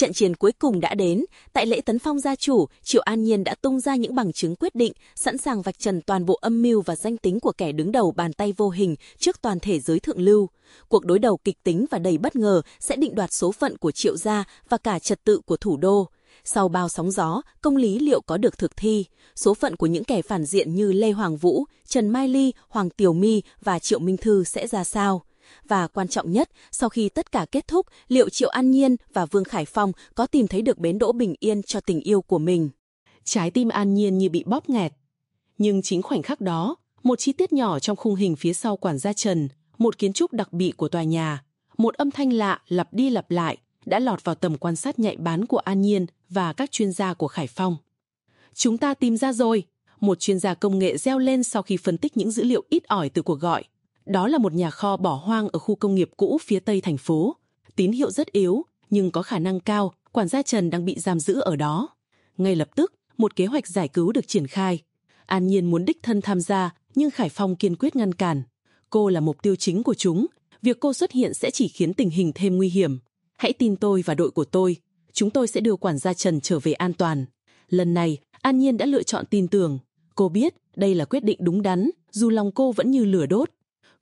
Trận chiến cuối cùng đã đến, tại lễ tấn phong gia chủ, Triệu An Nhiên đã tung ra những bằng chứng quyết định, sẵn sàng vạch trần toàn bộ âm mưu và danh tính của kẻ đứng đầu bàn tay vô hình trước toàn thể giới thượng lưu. Cuộc đối đầu kịch tính và đầy bất ngờ sẽ định đoạt số phận của Triệu gia và cả trật tự của thủ đô. Sau bao sóng gió, công lý liệu có được thực thi? Số phận của những kẻ phản diện như Lê Hoàng Vũ, Trần Mai Ly, Hoàng Tiểu My và Triệu Minh Thư sẽ ra sao? Và quan trọng nhất, sau khi tất cả kết thúc, liệu Triệu An Nhiên và Vương Khải Phong có tìm thấy được bến đỗ bình yên cho tình yêu của mình? Trái tim An Nhiên như bị bóp nghẹt. Nhưng chính khoảnh khắc đó, một chi tiết nhỏ trong khung hình phía sau quản gia Trần, một kiến trúc đặc biệt của tòa nhà, một âm thanh lạ lặp đi lặp lại đã lọt vào tầm quan sát nhạy bén của An Nhiên và các chuyên gia của Khải Phong. Chúng ta tìm ra rồi, một chuyên gia công nghệ reo lên sau khi phân tích những dữ liệu ít ỏi từ cuộc gọi. Đó là một nhà kho bỏ hoang ở khu công nghiệp cũ phía tây thành phố. Tín hiệu rất yếu, nhưng có khả năng cao quản gia Trần đang bị giam giữ ở đó. Ngay lập tức, một kế hoạch giải cứu được triển khai. An Nhiên muốn đích thân tham gia, nhưng Khải Phong kiên quyết ngăn cản. Cô là mục tiêu chính của chúng. Việc cô xuất hiện sẽ chỉ khiến tình hình thêm nguy hiểm. Hãy tin tôi và đội của tôi. Chúng tôi sẽ đưa quản gia Trần trở về an toàn. Lần này, An Nhiên đã lựa chọn tin tưởng. Cô biết đây là quyết định đúng đắn, dù lòng cô vẫn như lửa đốt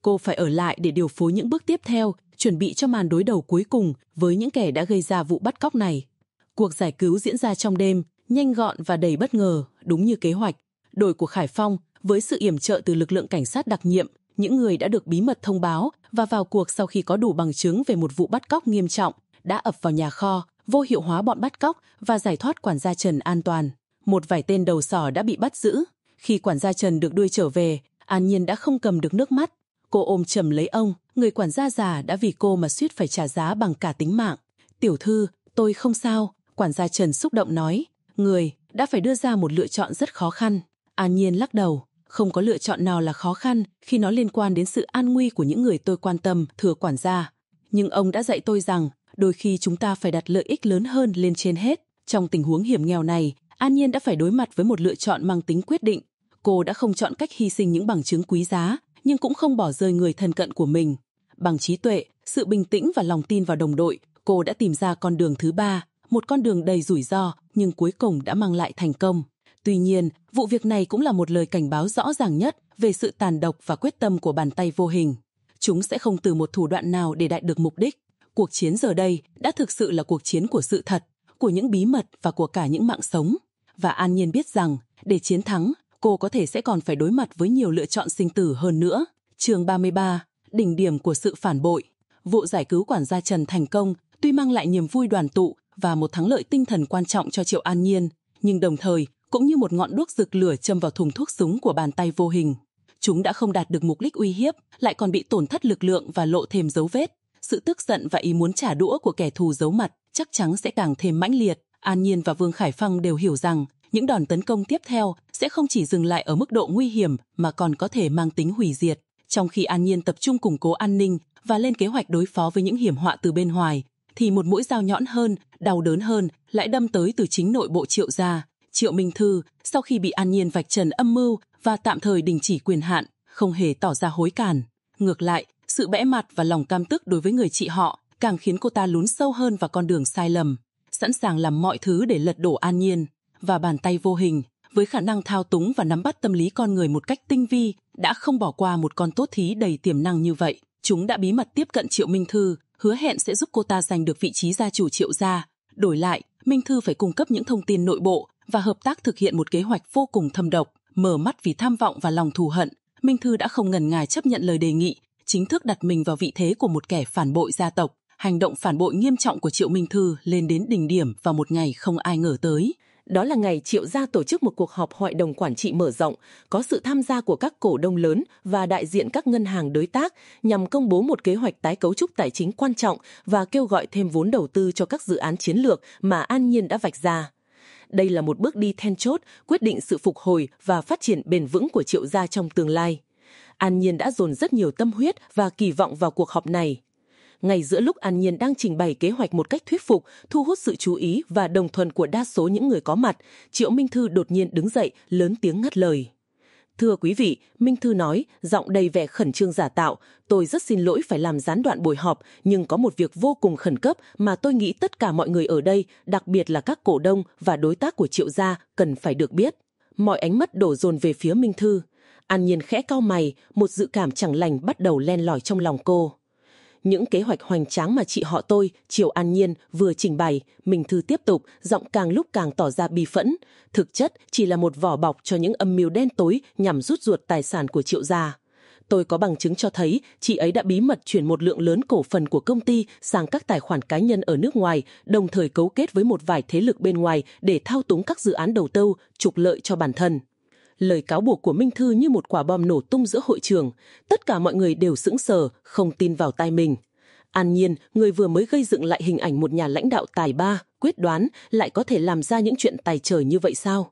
cô phải ở lại để điều phối những bước tiếp theo, chuẩn bị cho màn đối đầu cuối cùng với những kẻ đã gây ra vụ bắt cóc này. Cuộc giải cứu diễn ra trong đêm, nhanh gọn và đầy bất ngờ, đúng như kế hoạch. Đội của Khải Phong, với sự yểm trợ từ lực lượng cảnh sát đặc nhiệm, những người đã được bí mật thông báo và vào cuộc sau khi có đủ bằng chứng về một vụ bắt cóc nghiêm trọng, đã ập vào nhà kho, vô hiệu hóa bọn bắt cóc và giải thoát quản gia Trần an toàn. Một vài tên đầu sỏ đã bị bắt giữ. Khi quản gia Trần được đưa trở về, An Nhiên đã không cầm được nước mắt Cô ôm chầm lấy ông, người quản gia già đã vì cô mà suýt phải trả giá bằng cả tính mạng. Tiểu thư, tôi không sao, quản gia Trần xúc động nói. Người đã phải đưa ra một lựa chọn rất khó khăn. An Nhiên lắc đầu, không có lựa chọn nào là khó khăn khi nó liên quan đến sự an nguy của những người tôi quan tâm, thừa quản gia. Nhưng ông đã dạy tôi rằng, đôi khi chúng ta phải đặt lợi ích lớn hơn lên trên hết. Trong tình huống hiểm nghèo này, An Nhiên đã phải đối mặt với một lựa chọn mang tính quyết định. Cô đã không chọn cách hy sinh những bằng chứng quý giá, nhưng cũng không bỏ rơi người thân cận của mình. Bằng trí tuệ, sự bình tĩnh và lòng tin vào đồng đội, cô đã tìm ra con đường thứ ba, một con đường đầy rủi ro nhưng cuối cùng đã mang lại thành công. Tuy nhiên, vụ việc này cũng là một lời cảnh báo rõ ràng nhất về sự tàn độc và quyết tâm của bàn tay vô hình. Chúng sẽ không từ một thủ đoạn nào để đạt được mục đích. Cuộc chiến giờ đây đã thực sự là cuộc chiến của sự thật, của những bí mật và của cả những mạng sống. Và An Nhiên biết rằng, để chiến thắng, cô có thể sẽ còn phải đối mặt với nhiều lựa chọn sinh tử hơn nữa. Chương 33, đỉnh điểm của sự phản bội. Vụ giải cứu quản gia Trần thành công, tuy mang lại niềm vui đoàn tụ và một thắng lợi tinh thần quan trọng cho Triệu An Nhiên, nhưng đồng thời cũng như một ngọn đuốc rực lửa châm vào thùng thuốc súng của bàn tay vô hình. Chúng đã không đạt được mục đích uy hiếp, lại còn bị tổn thất lực lượng và lộ thêm dấu vết. Sự tức giận và ý muốn trả đũa của kẻ thù giấu mặt chắc chắn sẽ càng thêm mãnh liệt. An Nhiên và Vương Khải Phong đều hiểu rằng những đòn tấn công tiếp theo sẽ không chỉ dừng lại ở mức độ nguy hiểm mà còn có thể mang tính hủy diệt. Trong khi An Nhiên tập trung củng cố an ninh và lên kế hoạch đối phó với những hiểm họa từ bên ngoài, thì một mũi dao nhọn hơn, đau đớn hơn lại đâm tới từ chính nội bộ Triệu gia. Triệu Minh Thư, sau khi bị An Nhiên vạch trần âm mưu và tạm thời đình chỉ quyền hạn, không hề tỏ ra hối cản. Ngược lại, sự bẽ mặt và lòng cam tức đối với người chị họ càng khiến cô ta lún sâu hơn vào con đường sai lầm, sẵn sàng làm mọi thứ để lật đổ An Nhiên và bàn tay vô hình với khả năng thao túng và nắm bắt tâm lý con người một cách tinh vi đã không bỏ qua một con tốt thí đầy tiềm năng như vậy. Chúng đã bí mật tiếp cận Triệu Minh Thư, hứa hẹn sẽ giúp cô ta giành được vị trí gia chủ Triệu gia. Đổi lại, Minh Thư phải cung cấp những thông tin nội bộ và hợp tác thực hiện một kế hoạch vô cùng thâm độc. Mở mắt vì tham vọng và lòng thù hận, Minh Thư đã không ngần ngại chấp nhận lời đề nghị, chính thức đặt mình vào vị thế của một kẻ phản bội gia tộc. Hành động phản bội nghiêm trọng của Triệu Minh Thư lên đến đỉnh điểm vào một ngày không ai ngờ tới. Đó là ngày Triệu Gia tổ chức một cuộc họp hội đồng quản trị mở rộng, có sự tham gia của các cổ đông lớn và đại diện các ngân hàng đối tác nhằm công bố một kế hoạch tái cấu trúc tài chính quan trọng và kêu gọi thêm vốn đầu tư cho các dự án chiến lược mà An Nhiên đã vạch ra. Đây là một bước đi then chốt quyết định sự phục hồi và phát triển bền vững của Triệu Gia trong tương lai. An Nhiên đã dồn rất nhiều tâm huyết và kỳ vọng vào cuộc họp này ngay giữa lúc An Nhiên đang trình bày kế hoạch một cách thuyết phục, thu hút sự chú ý và đồng thuận của đa số những người có mặt, Triệu Minh Thư đột nhiên đứng dậy, lớn tiếng ngắt lời. Thưa quý vị, Minh Thư nói, giọng đầy vẻ khẩn trương giả tạo, tôi rất xin lỗi phải làm gián đoạn buổi họp, nhưng có một việc vô cùng khẩn cấp mà tôi nghĩ tất cả mọi người ở đây, đặc biệt là các cổ đông và đối tác của Triệu Gia, cần phải được biết. Mọi ánh mắt đổ dồn về phía Minh Thư. An Nhiên khẽ cau mày, một dự cảm chẳng lành bắt đầu len lỏi trong lòng cô. Những kế hoạch hoành tráng mà chị họ tôi, Triều An Nhiên, vừa trình bày, mình Thư tiếp tục, giọng càng lúc càng tỏ ra bi phẫn. Thực chất chỉ là một vỏ bọc cho những âm mưu đen tối nhằm rút ruột tài sản của Triệu gia. Tôi có bằng chứng cho thấy chị ấy đã bí mật chuyển một lượng lớn cổ phần của công ty sang các tài khoản cá nhân ở nước ngoài, đồng thời cấu kết với một vài thế lực bên ngoài để thao túng các dự án đầu tư, trục lợi cho bản thân lời cáo buộc của Minh Thư như một quả bom nổ tung giữa hội trường. Tất cả mọi người đều sững sờ, không tin vào tai mình. An nhiên, người vừa mới gây dựng lại hình ảnh một nhà lãnh đạo tài ba, quyết đoán, lại có thể làm ra những chuyện tài trời như vậy sao?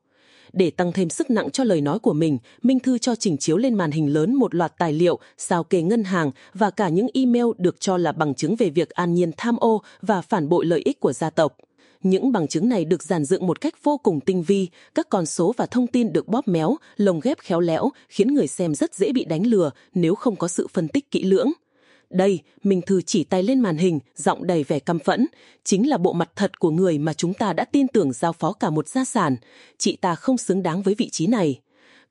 Để tăng thêm sức nặng cho lời nói của mình, Minh Thư cho trình chiếu lên màn hình lớn một loạt tài liệu, sao kê ngân hàng và cả những email được cho là bằng chứng về việc An Nhiên tham ô và phản bội lợi ích của gia tộc. Những bằng chứng này được giản dựng một cách vô cùng tinh vi, các con số và thông tin được bóp méo, lồng ghép khéo léo, khiến người xem rất dễ bị đánh lừa nếu không có sự phân tích kỹ lưỡng. Đây, mình Thư chỉ tay lên màn hình, giọng đầy vẻ căm phẫn. Chính là bộ mặt thật của người mà chúng ta đã tin tưởng giao phó cả một gia sản. Chị ta không xứng đáng với vị trí này.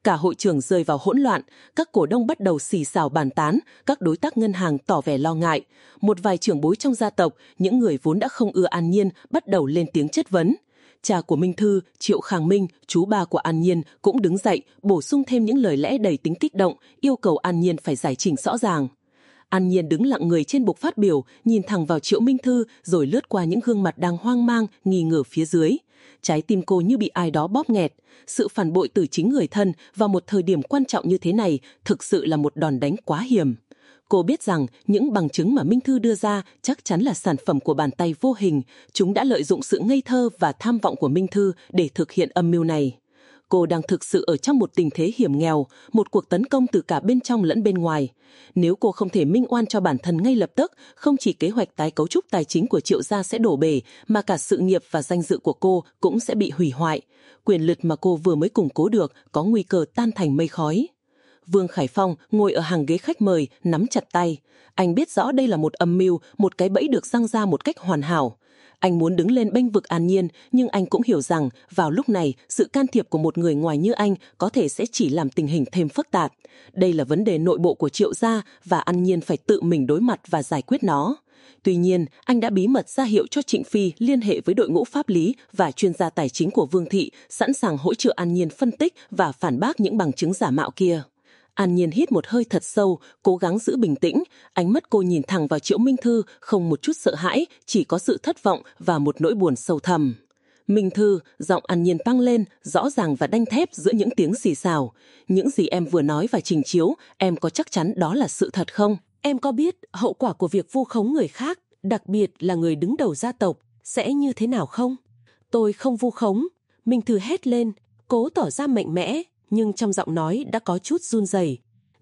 Cả hội trường rơi vào hỗn loạn, các cổ đông bắt đầu xì xào bàn tán, các đối tác ngân hàng tỏ vẻ lo ngại. Một vài trưởng bối trong gia tộc, những người vốn đã không ưa An Nhiên, bắt đầu lên tiếng chất vấn. Cha của Minh Thư, Triệu Khang Minh, chú ba của An Nhiên cũng đứng dậy, bổ sung thêm những lời lẽ đầy tính kích động, yêu cầu An Nhiên phải giải trình rõ ràng. An Nhiên đứng lặng người trên bục phát biểu, nhìn thẳng vào Triệu Minh Thư rồi lướt qua những gương mặt đang hoang mang, nghi ngờ phía dưới. Trái tim cô như bị ai đó bóp nghẹt. Sự phản bội từ chính người thân vào một thời điểm quan trọng như thế này thực sự là một đòn đánh quá hiểm. Cô biết rằng những bằng chứng mà Minh Thư đưa ra chắc chắn là sản phẩm của bàn tay vô hình. Chúng đã lợi dụng sự ngây thơ và tham vọng của Minh Thư để thực hiện âm mưu này cô đang thực sự ở trong một tình thế hiểm nghèo, một cuộc tấn công từ cả bên trong lẫn bên ngoài. Nếu cô không thể minh oan cho bản thân ngay lập tức, không chỉ kế hoạch tái cấu trúc tài chính của triệu gia sẽ đổ bể, mà cả sự nghiệp và danh dự của cô cũng sẽ bị hủy hoại. Quyền lực mà cô vừa mới củng cố được có nguy cơ tan thành mây khói. Vương Khải Phong ngồi ở hàng ghế khách mời, nắm chặt tay. Anh biết rõ đây là một âm mưu, một cái bẫy được răng ra một cách hoàn hảo. Anh muốn đứng lên bênh vực an nhiên, nhưng anh cũng hiểu rằng vào lúc này sự can thiệp của một người ngoài như anh có thể sẽ chỉ làm tình hình thêm phức tạp. Đây là vấn đề nội bộ của triệu gia và an nhiên phải tự mình đối mặt và giải quyết nó. Tuy nhiên, anh đã bí mật ra hiệu cho Trịnh Phi liên hệ với đội ngũ pháp lý và chuyên gia tài chính của Vương Thị, sẵn sàng hỗ trợ An Nhiên phân tích và phản bác những bằng chứng giả mạo kia. An Nhiên hít một hơi thật sâu, cố gắng giữ bình tĩnh, ánh mắt cô nhìn thẳng vào Triệu Minh Thư, không một chút sợ hãi, chỉ có sự thất vọng và một nỗi buồn sâu thẳm. Minh Thư, giọng An Nhiên tăng lên, rõ ràng và đanh thép giữa những tiếng xì xào. Những gì em vừa nói và trình chiếu, em có chắc chắn đó là sự thật không? Em có biết hậu quả của việc vu khống người khác, đặc biệt là người đứng đầu gia tộc, sẽ như thế nào không? Tôi không vu khống. Minh Thư hét lên, cố tỏ ra mạnh mẽ, nhưng trong giọng nói đã có chút run rẩy.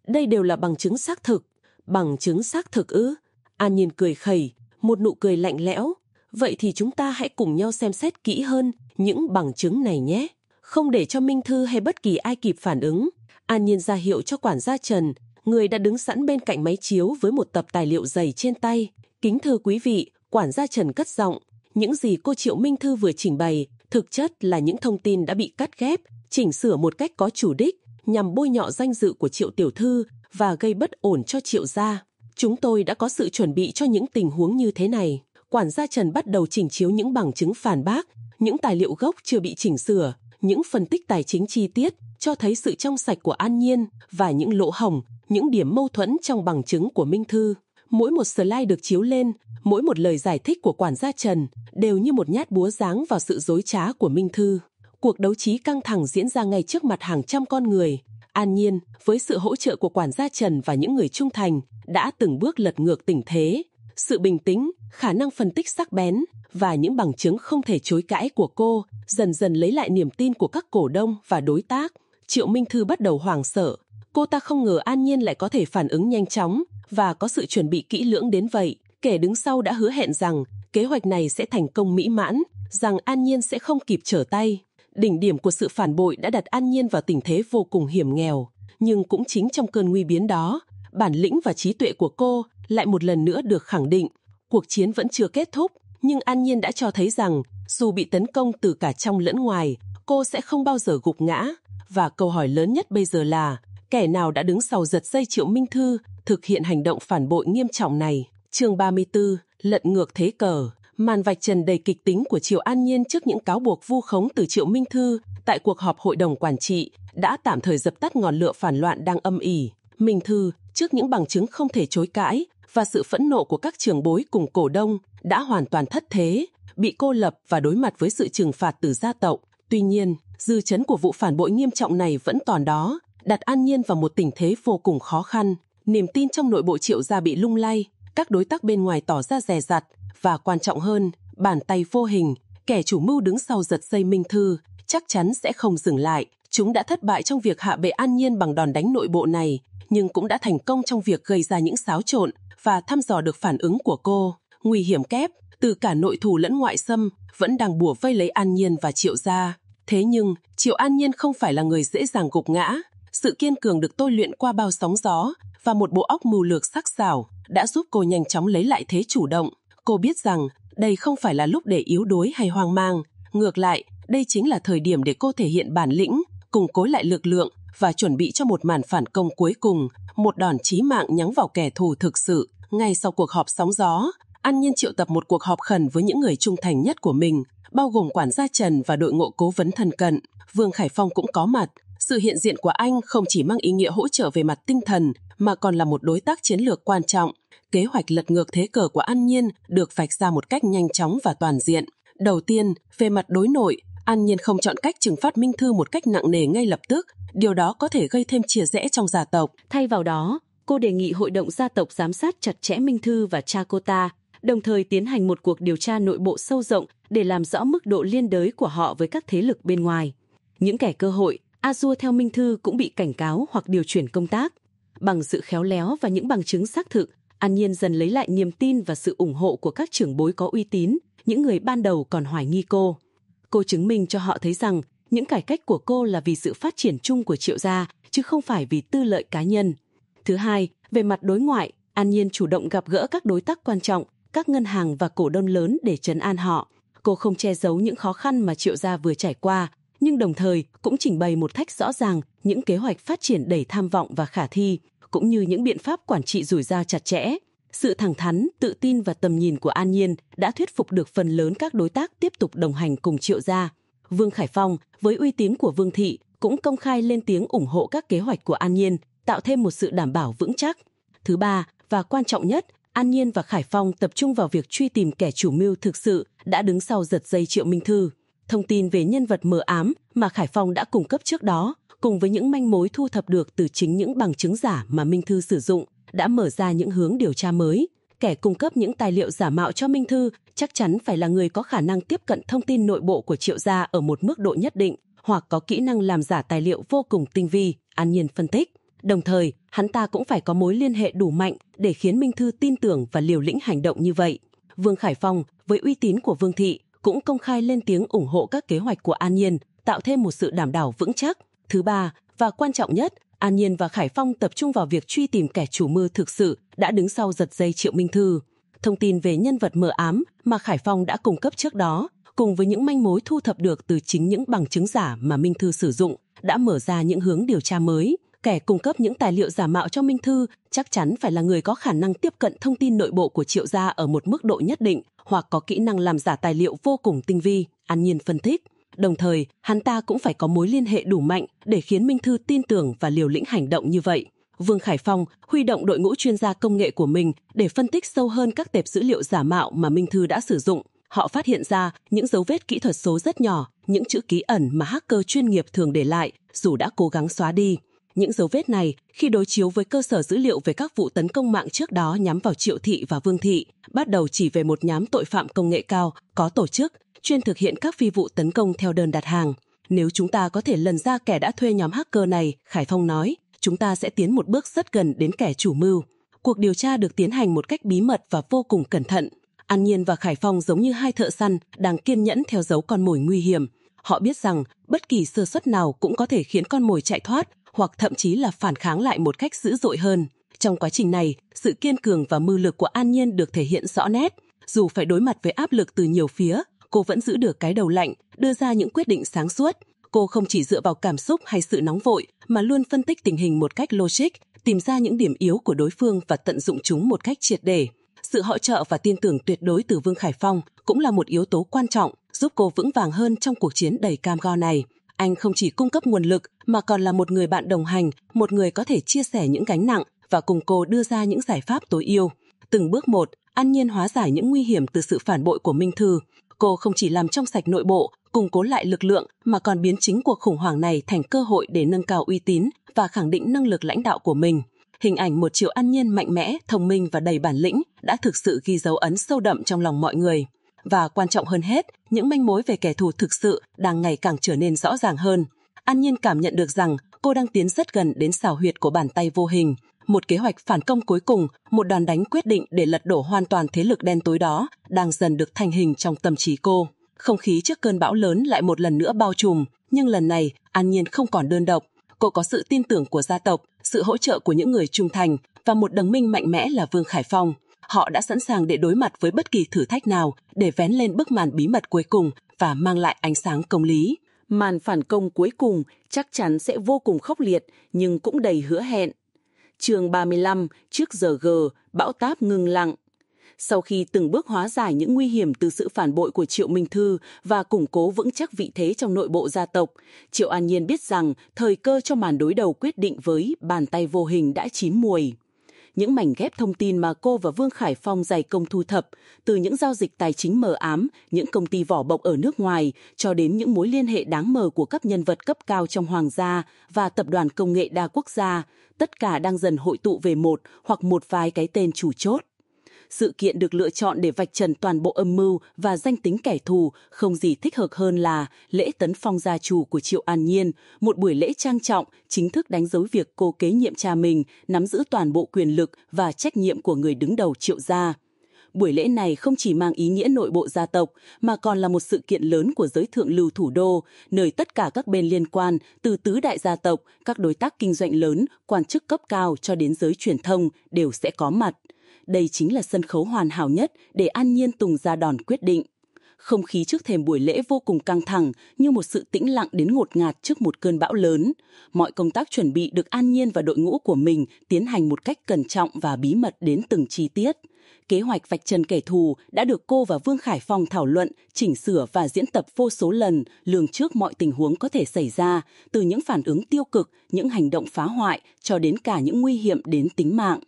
Đây đều là bằng chứng xác thực. Bằng chứng xác thực ư? An Nhiên cười khẩy, một nụ cười lạnh lẽo. Vậy thì chúng ta hãy cùng nhau xem xét kỹ hơn những bằng chứng này nhé. Không để cho Minh Thư hay bất kỳ ai kịp phản ứng. An Nhiên ra hiệu cho quản gia Trần, người đã đứng sẵn bên cạnh máy chiếu với một tập tài liệu dày trên tay. Kính thưa quý vị, quản gia Trần cất giọng. Những gì cô Triệu Minh Thư vừa trình bày thực chất là những thông tin đã bị cắt ghép chỉnh sửa một cách có chủ đích nhằm bôi nhọ danh dự của triệu tiểu thư và gây bất ổn cho triệu gia. Chúng tôi đã có sự chuẩn bị cho những tình huống như thế này. Quản gia Trần bắt đầu chỉnh chiếu những bằng chứng phản bác, những tài liệu gốc chưa bị chỉnh sửa, những phân tích tài chính chi tiết cho thấy sự trong sạch của An Nhiên và những lỗ hồng, những điểm mâu thuẫn trong bằng chứng của Minh Thư. Mỗi một slide được chiếu lên, mỗi một lời giải thích của quản gia Trần đều như một nhát búa giáng vào sự dối trá của Minh Thư. Cuộc đấu trí căng thẳng diễn ra ngay trước mặt hàng trăm con người. An nhiên, với sự hỗ trợ của quản gia Trần và những người trung thành, đã từng bước lật ngược tình thế. Sự bình tĩnh, khả năng phân tích sắc bén và những bằng chứng không thể chối cãi của cô dần dần lấy lại niềm tin của các cổ đông và đối tác. Triệu Minh Thư bắt đầu hoảng sợ. Cô ta không ngờ An Nhiên lại có thể phản ứng nhanh chóng và có sự chuẩn bị kỹ lưỡng đến vậy. Kẻ đứng sau đã hứa hẹn rằng kế hoạch này sẽ thành công mỹ mãn, rằng An Nhiên sẽ không kịp trở tay đỉnh điểm của sự phản bội đã đặt An Nhiên vào tình thế vô cùng hiểm nghèo. nhưng cũng chính trong cơn nguy biến đó, bản lĩnh và trí tuệ của cô lại một lần nữa được khẳng định. Cuộc chiến vẫn chưa kết thúc, nhưng An Nhiên đã cho thấy rằng dù bị tấn công từ cả trong lẫn ngoài, cô sẽ không bao giờ gục ngã. Và câu hỏi lớn nhất bây giờ là, kẻ nào đã đứng sau giật dây Triệu Minh Thư thực hiện hành động phản bội nghiêm trọng này? chương 34, lận ngược thế cờ, màn vạch trần đầy kịch tính của Triệu An Nhiên trước những cáo buộc vu khống từ Triệu Minh Thư tại cuộc họp hội đồng quản trị đã tạm thời dập tắt ngọn lửa phản loạn đang âm ỉ. Minh Thư, trước những bằng chứng không thể chối cãi và sự phẫn nộ của các trường bối cùng cổ đông, đã hoàn toàn thất thế, bị cô lập và đối mặt với sự trừng phạt từ gia tộc. Tuy nhiên, dư chấn của vụ phản bội nghiêm trọng này vẫn còn đó, đặt An Nhiên vào một tình thế vô cùng khó khăn. Niềm tin trong nội bộ triệu gia bị lung lay, các đối tác bên ngoài tỏ ra rè rặt, và quan trọng hơn, bàn tay vô hình, kẻ chủ mưu đứng sau giật dây Minh Thư, chắc chắn sẽ không dừng lại. Chúng đã thất bại trong việc hạ bệ An Nhiên bằng đòn đánh nội bộ này, nhưng cũng đã thành công trong việc gây ra những xáo trộn và thăm dò được phản ứng của cô. Nguy hiểm kép, từ cả nội thù lẫn ngoại xâm, vẫn đang bùa vây lấy An Nhiên và Triệu gia. Thế nhưng, Triệu An Nhiên không phải là người dễ dàng gục ngã. Sự kiên cường được tôi luyện qua bao sóng gió và một bộ óc mưu lược sắc sảo đã giúp cô nhanh chóng lấy lại thế chủ động. Cô biết rằng đây không phải là lúc để yếu đuối hay hoang mang. Ngược lại, đây chính là thời điểm để cô thể hiện bản lĩnh, củng cố lại lực lượng và chuẩn bị cho một màn phản công cuối cùng, một đòn chí mạng nhắm vào kẻ thù thực sự. Ngay sau cuộc họp sóng gió, An Nhiên triệu tập một cuộc họp khẩn với những người trung thành nhất của mình, bao gồm quản gia Trần và đội ngộ cố vấn thân cận. Vương Khải Phong cũng có mặt. Sự hiện diện của anh không chỉ mang ý nghĩa hỗ trợ về mặt tinh thần, mà còn là một đối tác chiến lược quan trọng. Kế hoạch lật ngược thế cờ của An Nhiên được vạch ra một cách nhanh chóng và toàn diện. Đầu tiên, về mặt đối nội, An Nhiên không chọn cách trừng phạt Minh Thư một cách nặng nề ngay lập tức, điều đó có thể gây thêm chia rẽ trong gia tộc. Thay vào đó, cô đề nghị hội đồng gia tộc giám sát chặt chẽ Minh Thư và cha cô ta, đồng thời tiến hành một cuộc điều tra nội bộ sâu rộng để làm rõ mức độ liên đới của họ với các thế lực bên ngoài. Những kẻ cơ hội, Azure theo Minh Thư cũng bị cảnh cáo hoặc điều chuyển công tác. Bằng sự khéo léo và những bằng chứng xác thực, An Nhiên dần lấy lại niềm tin và sự ủng hộ của các trưởng bối có uy tín, những người ban đầu còn hoài nghi cô. Cô chứng minh cho họ thấy rằng những cải cách của cô là vì sự phát triển chung của triệu gia, chứ không phải vì tư lợi cá nhân. Thứ hai, về mặt đối ngoại, An Nhiên chủ động gặp gỡ các đối tác quan trọng, các ngân hàng và cổ đông lớn để trấn an họ. Cô không che giấu những khó khăn mà triệu gia vừa trải qua, nhưng đồng thời cũng trình bày một cách rõ ràng những kế hoạch phát triển đầy tham vọng và khả thi, cũng như những biện pháp quản trị rủi ro chặt chẽ. Sự thẳng thắn, tự tin và tầm nhìn của An Nhiên đã thuyết phục được phần lớn các đối tác tiếp tục đồng hành cùng Triệu gia. Vương Khải Phong, với uy tín của Vương Thị, cũng công khai lên tiếng ủng hộ các kế hoạch của An Nhiên, tạo thêm một sự đảm bảo vững chắc. Thứ ba, và quan trọng nhất, An Nhiên và Khải Phong tập trung vào việc truy tìm kẻ chủ mưu thực sự đã đứng sau giật dây Triệu Minh Thư. Thông tin về nhân vật mờ ám mà Khải Phong đã cung cấp trước đó, cùng với những manh mối thu thập được từ chính những bằng chứng giả mà Minh Thư sử dụng, đã mở ra những hướng điều tra mới. Kẻ cung cấp những tài liệu giả mạo cho Minh Thư chắc chắn phải là người có khả năng tiếp cận thông tin nội bộ của triệu gia ở một mức độ nhất định, hoặc có kỹ năng làm giả tài liệu vô cùng tinh vi, An Nhiên phân tích. Đồng thời, hắn ta cũng phải có mối liên hệ đủ mạnh để khiến Minh Thư tin tưởng và liều lĩnh hành động như vậy. Vương Khải Phong, với uy tín của Vương Thị, cũng công khai lên tiếng ủng hộ các kế hoạch của An Nhiên, tạo thêm một sự đảm bảo vững chắc. Thứ ba, và quan trọng nhất, An Nhiên và Khải Phong tập trung vào việc truy tìm kẻ chủ mưu thực sự đã đứng sau giật dây Triệu Minh Thư. Thông tin về nhân vật mờ ám mà Khải Phong đã cung cấp trước đó, cùng với những manh mối thu thập được từ chính những bằng chứng giả mà Minh Thư sử dụng, đã mở ra những hướng điều tra mới. Kẻ cung cấp những tài liệu giả mạo cho Minh Thư chắc chắn phải là người có khả năng tiếp cận thông tin nội bộ của Triệu gia ở một mức độ nhất định hoặc có kỹ năng làm giả tài liệu vô cùng tinh vi, An Nhiên phân tích. Đồng thời, hắn ta cũng phải có mối liên hệ đủ mạnh để khiến Minh Thư tin tưởng và liều lĩnh hành động như vậy. Vương Khải Phong huy động đội ngũ chuyên gia công nghệ của mình để phân tích sâu hơn các tệp dữ liệu giả mạo mà Minh Thư đã sử dụng. Họ phát hiện ra những dấu vết kỹ thuật số rất nhỏ, những chữ ký ẩn mà hacker chuyên nghiệp thường để lại dù đã cố gắng xóa đi. Những dấu vết này, khi đối chiếu với cơ sở dữ liệu về các vụ tấn công mạng trước đó nhắm vào Triệu Thị và Vương Thị, bắt đầu chỉ về một nhóm tội phạm công nghệ cao, có tổ chức, chuyên thực hiện các phi vụ tấn công theo đơn đặt hàng. Nếu chúng ta có thể lần ra kẻ đã thuê nhóm hacker này, Khải Phong nói, chúng ta sẽ tiến một bước rất gần đến kẻ chủ mưu. Cuộc điều tra được tiến hành một cách bí mật và vô cùng cẩn thận. An Nhiên và Khải Phong giống như hai thợ săn đang kiên nhẫn theo dấu con mồi nguy hiểm. Họ biết rằng bất kỳ sơ suất nào cũng có thể khiến con mồi chạy thoát hoặc thậm chí là phản kháng lại một cách dữ dội hơn. Trong quá trình này, sự kiên cường và mưu lược của An Nhiên được thể hiện rõ nét. Dù phải đối mặt với áp lực từ nhiều phía, cô vẫn giữ được cái đầu lạnh, đưa ra những quyết định sáng suốt. Cô không chỉ dựa vào cảm xúc hay sự nóng vội, mà luôn phân tích tình hình một cách logic, tìm ra những điểm yếu của đối phương và tận dụng chúng một cách triệt để. Sự hỗ trợ và tin tưởng tuyệt đối từ Vương Khải Phong cũng là một yếu tố quan trọng giúp cô vững vàng hơn trong cuộc chiến đầy cam go này. Anh không chỉ cung cấp nguồn lực mà còn là một người bạn đồng hành, một người có thể chia sẻ những gánh nặng và cùng cô đưa ra những giải pháp tối ưu. Từng bước một, An Nhiên hóa giải những nguy hiểm từ sự phản bội của Minh Thư. Cô không chỉ làm trong sạch nội bộ, củng cố lại lực lượng mà còn biến chính cuộc khủng hoảng này thành cơ hội để nâng cao uy tín và khẳng định năng lực lãnh đạo của mình. Hình ảnh một Triệu An Nhiên mạnh mẽ, thông minh và đầy bản lĩnh đã thực sự ghi dấu ấn sâu đậm trong lòng mọi người. Và quan trọng hơn hết, những manh mối về kẻ thù thực sự đang ngày càng trở nên rõ ràng hơn. An Nhiên cảm nhận được rằng cô đang tiến rất gần đến xào huyệt của bàn tay vô hình. Một kế hoạch phản công cuối cùng, một đòn đánh quyết định để lật đổ hoàn toàn thế lực đen tối đó đang dần được thành hình trong tâm trí cô. Không khí trước cơn bão lớn lại một lần nữa bao trùm, nhưng lần này An Nhiên không còn đơn độc. Cô có sự tin tưởng của gia tộc, sự hỗ trợ của những người trung thành và một đồng minh mạnh mẽ là Vương Khải Phong. Họ đã sẵn sàng để đối mặt với bất kỳ thử thách nào để vén lên bức màn bí mật cuối cùng và mang lại ánh sáng công lý. Màn phản công cuối cùng chắc chắn sẽ vô cùng khốc liệt nhưng cũng đầy hứa hẹn. Trường 35, trước giờ G, bão táp ngừng lặng. Sau khi từng bước hóa giải những nguy hiểm từ sự phản bội của Triệu Minh Thư và củng cố vững chắc vị thế trong nội bộ gia tộc, Triệu An Nhiên biết rằng thời cơ cho màn đối đầu quyết định với bàn tay vô hình đã chín mùi những mảnh ghép thông tin mà cô và Vương Khải Phong dày công thu thập, từ những giao dịch tài chính mờ ám, những công ty vỏ bọc ở nước ngoài, cho đến những mối liên hệ đáng mờ của các nhân vật cấp cao trong hoàng gia và tập đoàn công nghệ đa quốc gia, tất cả đang dần hội tụ về một hoặc một vài cái tên chủ chốt sự kiện được lựa chọn để vạch trần toàn bộ âm mưu và danh tính kẻ thù không gì thích hợp hơn là lễ tấn phong gia chủ của Triệu An Nhiên, một buổi lễ trang trọng chính thức đánh dấu việc cô kế nhiệm cha mình nắm giữ toàn bộ quyền lực và trách nhiệm của người đứng đầu Triệu gia. Buổi lễ này không chỉ mang ý nghĩa nội bộ gia tộc mà còn là một sự kiện lớn của giới thượng lưu thủ đô, nơi tất cả các bên liên quan, từ tứ đại gia tộc, các đối tác kinh doanh lớn, quan chức cấp cao cho đến giới truyền thông đều sẽ có mặt đây chính là sân khấu hoàn hảo nhất để An Nhiên Tùng ra đòn quyết định. Không khí trước thềm buổi lễ vô cùng căng thẳng như một sự tĩnh lặng đến ngột ngạt trước một cơn bão lớn. Mọi công tác chuẩn bị được An Nhiên và đội ngũ của mình tiến hành một cách cẩn trọng và bí mật đến từng chi tiết. Kế hoạch vạch trần kẻ thù đã được cô và Vương Khải Phong thảo luận, chỉnh sửa và diễn tập vô số lần, lường trước mọi tình huống có thể xảy ra, từ những phản ứng tiêu cực, những hành động phá hoại cho đến cả những nguy hiểm đến tính mạng.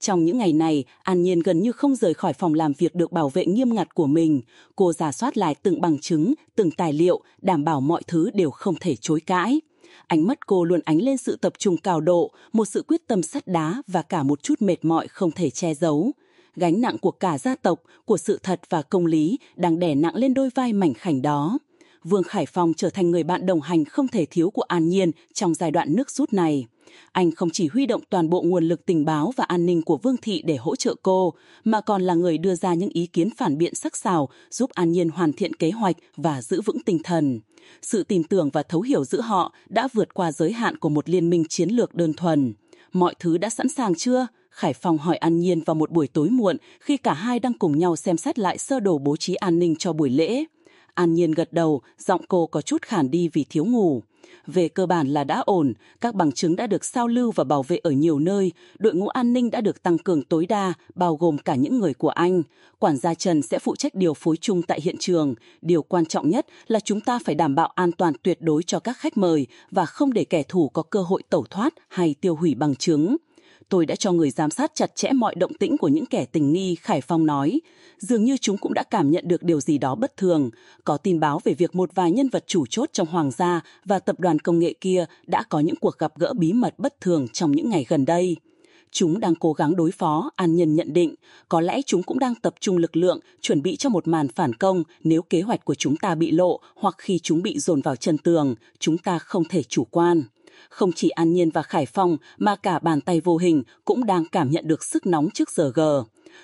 Trong những ngày này, An Nhiên gần như không rời khỏi phòng làm việc được bảo vệ nghiêm ngặt của mình. Cô giả soát lại từng bằng chứng, từng tài liệu, đảm bảo mọi thứ đều không thể chối cãi. Ánh mắt cô luôn ánh lên sự tập trung cao độ, một sự quyết tâm sắt đá và cả một chút mệt mỏi không thể che giấu. Gánh nặng của cả gia tộc, của sự thật và công lý đang đè nặng lên đôi vai mảnh khảnh đó. Vương Khải Phong trở thành người bạn đồng hành không thể thiếu của An Nhiên trong giai đoạn nước rút này. Anh không chỉ huy động toàn bộ nguồn lực tình báo và an ninh của Vương Thị để hỗ trợ cô, mà còn là người đưa ra những ý kiến phản biện sắc sảo, giúp An Nhiên hoàn thiện kế hoạch và giữ vững tinh thần. Sự tin tưởng và thấu hiểu giữa họ đã vượt qua giới hạn của một liên minh chiến lược đơn thuần. Mọi thứ đã sẵn sàng chưa? Khải Phong hỏi An Nhiên vào một buổi tối muộn khi cả hai đang cùng nhau xem xét lại sơ đồ bố trí an ninh cho buổi lễ. An Nhiên gật đầu, giọng cô có chút khản đi vì thiếu ngủ. Về cơ bản là đã ổn, các bằng chứng đã được sao lưu và bảo vệ ở nhiều nơi, đội ngũ an ninh đã được tăng cường tối đa, bao gồm cả những người của anh. Quản gia Trần sẽ phụ trách điều phối chung tại hiện trường. Điều quan trọng nhất là chúng ta phải đảm bảo an toàn tuyệt đối cho các khách mời và không để kẻ thù có cơ hội tẩu thoát hay tiêu hủy bằng chứng tôi đã cho người giám sát chặt chẽ mọi động tĩnh của những kẻ tình nghi, Khải Phong nói. Dường như chúng cũng đã cảm nhận được điều gì đó bất thường. Có tin báo về việc một vài nhân vật chủ chốt trong Hoàng gia và tập đoàn công nghệ kia đã có những cuộc gặp gỡ bí mật bất thường trong những ngày gần đây. Chúng đang cố gắng đối phó, An Nhân nhận định. Có lẽ chúng cũng đang tập trung lực lượng, chuẩn bị cho một màn phản công nếu kế hoạch của chúng ta bị lộ hoặc khi chúng bị dồn vào chân tường. Chúng ta không thể chủ quan. Không chỉ An Nhiên và Khải Phong mà cả bàn tay vô hình cũng đang cảm nhận được sức nóng trước giờ g.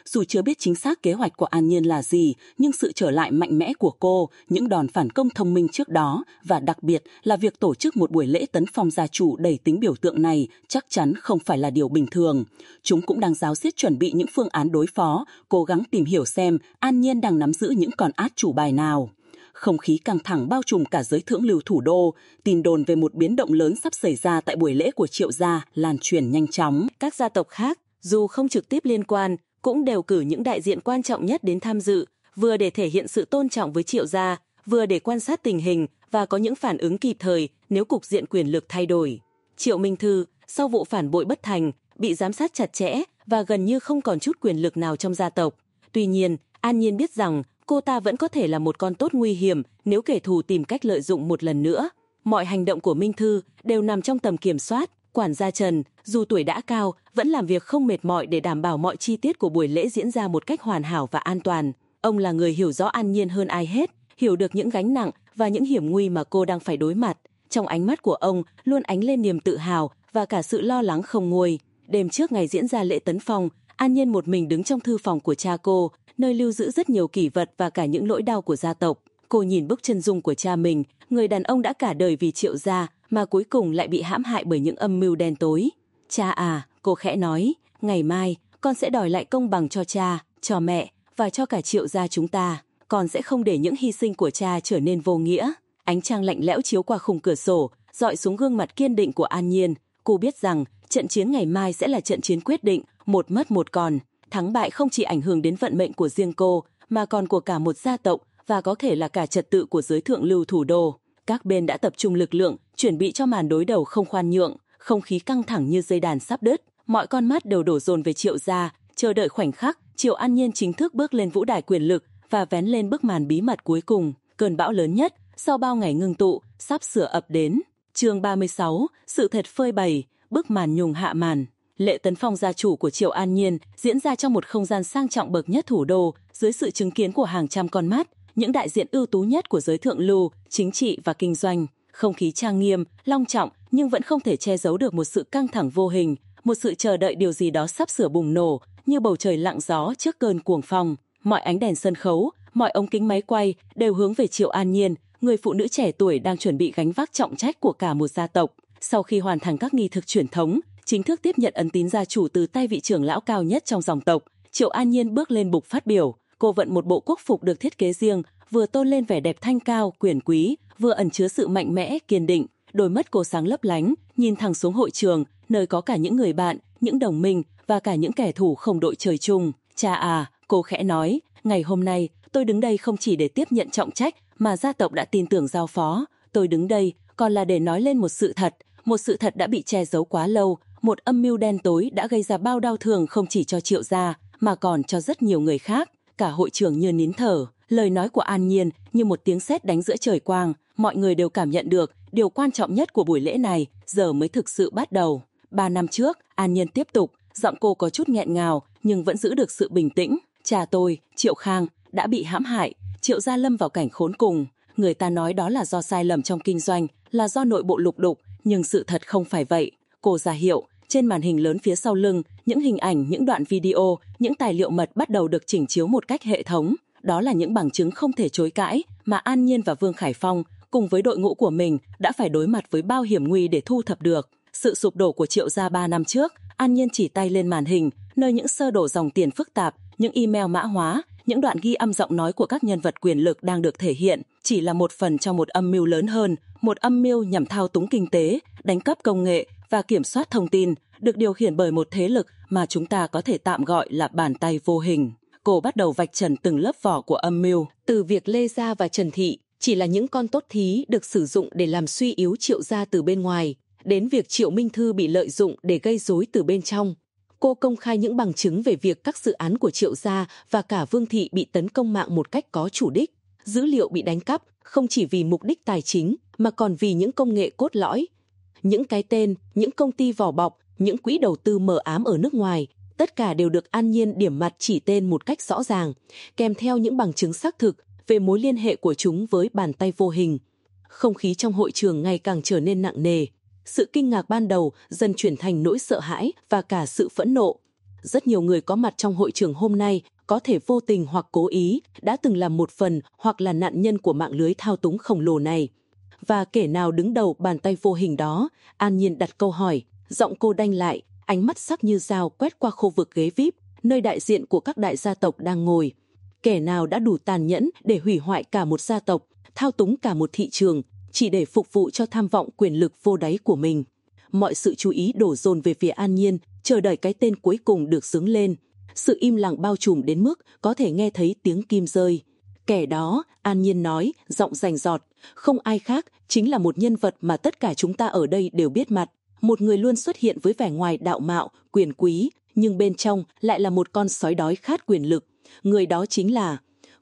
Dù chưa biết chính xác kế hoạch của An Nhiên là gì, nhưng sự trở lại mạnh mẽ của cô, những đòn phản công thông minh trước đó và đặc biệt là việc tổ chức một buổi lễ tấn phong gia chủ đầy tính biểu tượng này chắc chắn không phải là điều bình thường. Chúng cũng đang giáo diết chuẩn bị những phương án đối phó, cố gắng tìm hiểu xem An Nhiên đang nắm giữ những con át chủ bài nào không khí căng thẳng bao trùm cả giới thượng lưu thủ đô, tin đồn về một biến động lớn sắp xảy ra tại buổi lễ của triệu gia lan truyền nhanh chóng. Các gia tộc khác, dù không trực tiếp liên quan, cũng đều cử những đại diện quan trọng nhất đến tham dự, vừa để thể hiện sự tôn trọng với triệu gia, vừa để quan sát tình hình và có những phản ứng kịp thời nếu cục diện quyền lực thay đổi. Triệu Minh Thư, sau vụ phản bội bất thành, bị giám sát chặt chẽ và gần như không còn chút quyền lực nào trong gia tộc. Tuy nhiên, An Nhiên biết rằng cô ta vẫn có thể là một con tốt nguy hiểm nếu kẻ thù tìm cách lợi dụng một lần nữa. Mọi hành động của Minh Thư đều nằm trong tầm kiểm soát. Quản gia Trần, dù tuổi đã cao, vẫn làm việc không mệt mỏi để đảm bảo mọi chi tiết của buổi lễ diễn ra một cách hoàn hảo và an toàn. Ông là người hiểu rõ An Nhiên hơn ai hết, hiểu được những gánh nặng và những hiểm nguy mà cô đang phải đối mặt. Trong ánh mắt của ông luôn ánh lên niềm tự hào và cả sự lo lắng không nguôi. Đêm trước ngày diễn ra lễ tấn phong, An Nhiên một mình đứng trong thư phòng của cha cô, nơi lưu giữ rất nhiều kỷ vật và cả những nỗi đau của gia tộc. Cô nhìn bức chân dung của cha mình, người đàn ông đã cả đời vì triệu gia, mà cuối cùng lại bị hãm hại bởi những âm mưu đen tối. Cha à, cô khẽ nói, ngày mai con sẽ đòi lại công bằng cho cha, cho mẹ và cho cả triệu gia chúng ta. Con sẽ không để những hy sinh của cha trở nên vô nghĩa. Ánh trăng lạnh lẽo chiếu qua khung cửa sổ, dọi xuống gương mặt kiên định của An Nhiên. Cô biết rằng trận chiến ngày mai sẽ là trận chiến quyết định, một mất một còn. Thắng bại không chỉ ảnh hưởng đến vận mệnh của riêng cô, mà còn của cả một gia tộc và có thể là cả trật tự của giới thượng lưu thủ đô. Các bên đã tập trung lực lượng, chuẩn bị cho màn đối đầu không khoan nhượng, không khí căng thẳng như dây đàn sắp đứt. Mọi con mắt đều đổ dồn về triệu gia, chờ đợi khoảnh khắc triệu an nhiên chính thức bước lên vũ đài quyền lực và vén lên bức màn bí mật cuối cùng. Cơn bão lớn nhất, sau bao ngày ngưng tụ, sắp sửa ập đến. chương 36, sự thật phơi bày, bức màn nhùng hạ màn. Lễ tấn phong gia chủ của triều An Nhiên diễn ra trong một không gian sang trọng bậc nhất thủ đô, dưới sự chứng kiến của hàng trăm con mắt, những đại diện ưu tú nhất của giới thượng lưu, chính trị và kinh doanh. Không khí trang nghiêm, long trọng nhưng vẫn không thể che giấu được một sự căng thẳng vô hình, một sự chờ đợi điều gì đó sắp sửa bùng nổ, như bầu trời lặng gió trước cơn cuồng phong. Mọi ánh đèn sân khấu, mọi ống kính máy quay đều hướng về Triệu An Nhiên, người phụ nữ trẻ tuổi đang chuẩn bị gánh vác trọng trách của cả một gia tộc. Sau khi hoàn thành các nghi thức truyền thống, chính thức tiếp nhận ấn tín gia chủ từ tay vị trưởng lão cao nhất trong dòng tộc, Triệu An Nhiên bước lên bục phát biểu. Cô vận một bộ quốc phục được thiết kế riêng, vừa tôn lên vẻ đẹp thanh cao, quyền quý, vừa ẩn chứa sự mạnh mẽ, kiên định. Đôi mắt cô sáng lấp lánh, nhìn thẳng xuống hội trường, nơi có cả những người bạn, những đồng minh và cả những kẻ thù không đội trời chung. Cha à, cô khẽ nói, ngày hôm nay tôi đứng đây không chỉ để tiếp nhận trọng trách mà gia tộc đã tin tưởng giao phó. Tôi đứng đây còn là để nói lên một sự thật, một sự thật đã bị che giấu quá lâu, một âm mưu đen tối đã gây ra bao đau thương không chỉ cho triệu gia mà còn cho rất nhiều người khác. Cả hội trưởng như nín thở, lời nói của An Nhiên như một tiếng sét đánh giữa trời quang, mọi người đều cảm nhận được điều quan trọng nhất của buổi lễ này giờ mới thực sự bắt đầu. Ba năm trước, An Nhiên tiếp tục, giọng cô có chút nghẹn ngào nhưng vẫn giữ được sự bình tĩnh. Cha tôi, Triệu Khang, đã bị hãm hại, Triệu Gia Lâm vào cảnh khốn cùng. Người ta nói đó là do sai lầm trong kinh doanh, là do nội bộ lục đục, nhưng sự thật không phải vậy. Cô ra hiệu, trên màn hình lớn phía sau lưng, những hình ảnh, những đoạn video, những tài liệu mật bắt đầu được chỉnh chiếu một cách hệ thống. Đó là những bằng chứng không thể chối cãi mà An Nhiên và Vương Khải Phong cùng với đội ngũ của mình đã phải đối mặt với bao hiểm nguy để thu thập được. Sự sụp đổ của Triệu gia ba năm trước, An Nhiên chỉ tay lên màn hình, nơi những sơ đồ dòng tiền phức tạp, những email mã hóa, những đoạn ghi âm giọng nói của các nhân vật quyền lực đang được thể hiện chỉ là một phần trong một âm mưu lớn hơn, một âm mưu nhằm thao túng kinh tế, đánh cắp công nghệ và kiểm soát thông tin, được điều khiển bởi một thế lực mà chúng ta có thể tạm gọi là bàn tay vô hình. Cô bắt đầu vạch trần từng lớp vỏ của âm mưu. Từ việc Lê Gia và Trần Thị chỉ là những con tốt thí được sử dụng để làm suy yếu triệu gia từ bên ngoài, đến việc triệu Minh Thư bị lợi dụng để gây rối từ bên trong. Cô công khai những bằng chứng về việc các dự án của triệu gia và cả Vương Thị bị tấn công mạng một cách có chủ đích. Dữ liệu bị đánh cắp không chỉ vì mục đích tài chính mà còn vì những công nghệ cốt lõi. Những cái tên, những công ty vỏ bọc, những quỹ đầu tư mờ ám ở nước ngoài, tất cả đều được an nhiên điểm mặt chỉ tên một cách rõ ràng, kèm theo những bằng chứng xác thực về mối liên hệ của chúng với bàn tay vô hình. Không khí trong hội trường ngày càng trở nên nặng nề. Sự kinh ngạc ban đầu dần chuyển thành nỗi sợ hãi và cả sự phẫn nộ. Rất nhiều người có mặt trong hội trường hôm nay có thể vô tình hoặc cố ý đã từng là một phần hoặc là nạn nhân của mạng lưới thao túng khổng lồ này. Và kẻ nào đứng đầu bàn tay vô hình đó, An Nhiên đặt câu hỏi, giọng cô đanh lại, ánh mắt sắc như dao quét qua khu vực ghế VIP, nơi đại diện của các đại gia tộc đang ngồi. Kẻ nào đã đủ tàn nhẫn để hủy hoại cả một gia tộc, thao túng cả một thị trường, chỉ để phục vụ cho tham vọng quyền lực vô đáy của mình. Mọi sự chú ý đổ dồn về phía An Nhiên, chờ đợi cái tên cuối cùng được xứng lên. Sự im lặng bao trùm đến mức có thể nghe thấy tiếng kim rơi. Kẻ đó, An Nhiên nói, giọng rành giọt, không ai khác, chính là một nhân vật mà tất cả chúng ta ở đây đều biết mặt. Một người luôn xuất hiện với vẻ ngoài đạo mạo, quyền quý, nhưng bên trong lại là một con sói đói khát quyền lực. Người đó chính là...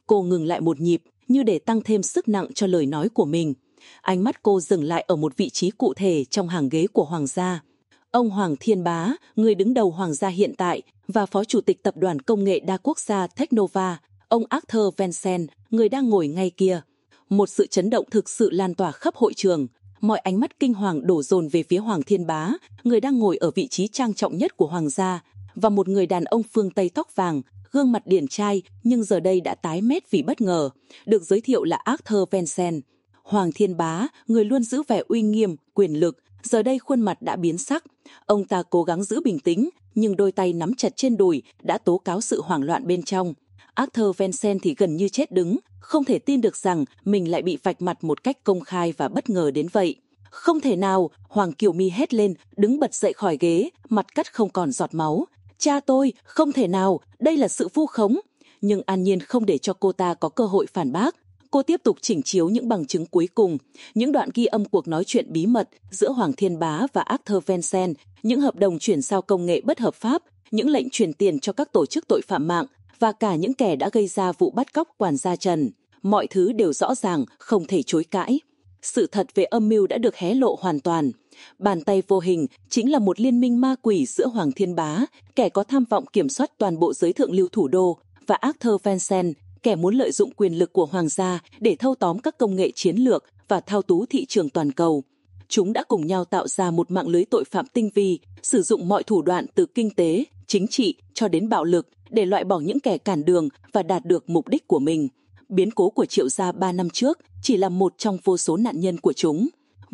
Cô ngừng lại một nhịp, như để tăng thêm sức nặng cho lời nói của mình. Ánh mắt cô dừng lại ở một vị trí cụ thể trong hàng ghế của Hoàng gia. Ông Hoàng Thiên Bá, người đứng đầu Hoàng gia hiện tại và Phó Chủ tịch Tập đoàn Công nghệ đa quốc gia Technova, ông Arthur Vincent, người đang ngồi ngay kia. Một sự chấn động thực sự lan tỏa khắp hội trường. Mọi ánh mắt kinh hoàng đổ dồn về phía Hoàng Thiên Bá, người đang ngồi ở vị trí trang trọng nhất của Hoàng gia, và một người đàn ông phương Tây tóc vàng, gương mặt điển trai nhưng giờ đây đã tái mét vì bất ngờ, được giới thiệu là Arthur Vincent. Hoàng Thiên Bá, người luôn giữ vẻ uy nghiêm, quyền lực, giờ đây khuôn mặt đã biến sắc. Ông ta cố gắng giữ bình tĩnh, nhưng đôi tay nắm chặt trên đùi đã tố cáo sự hoảng loạn bên trong. Arthur Vincent thì gần như chết đứng, không thể tin được rằng mình lại bị vạch mặt một cách công khai và bất ngờ đến vậy. Không thể nào, Hoàng Kiều Mi hét lên, đứng bật dậy khỏi ghế, mặt cắt không còn giọt máu. Cha tôi, không thể nào, đây là sự vu khống. Nhưng An Nhiên không để cho cô ta có cơ hội phản bác. Cô tiếp tục chỉnh chiếu những bằng chứng cuối cùng, những đoạn ghi âm cuộc nói chuyện bí mật giữa Hoàng Thiên Bá và Arthur Vincent, những hợp đồng chuyển giao công nghệ bất hợp pháp, những lệnh chuyển tiền cho các tổ chức tội phạm mạng và cả những kẻ đã gây ra vụ bắt cóc quản gia Trần. Mọi thứ đều rõ ràng, không thể chối cãi. Sự thật về âm mưu đã được hé lộ hoàn toàn. Bàn tay vô hình chính là một liên minh ma quỷ giữa Hoàng Thiên Bá, kẻ có tham vọng kiểm soát toàn bộ giới thượng lưu thủ đô, và Arthur Vincent, kẻ muốn lợi dụng quyền lực của Hoàng gia để thâu tóm các công nghệ chiến lược và thao túng thị trường toàn cầu. Chúng đã cùng nhau tạo ra một mạng lưới tội phạm tinh vi, sử dụng mọi thủ đoạn từ kinh tế, chính trị cho đến bạo lực để loại bỏ những kẻ cản đường và đạt được mục đích của mình. Biến cố của Triệu Gia ba năm trước chỉ là một trong vô số nạn nhân của chúng.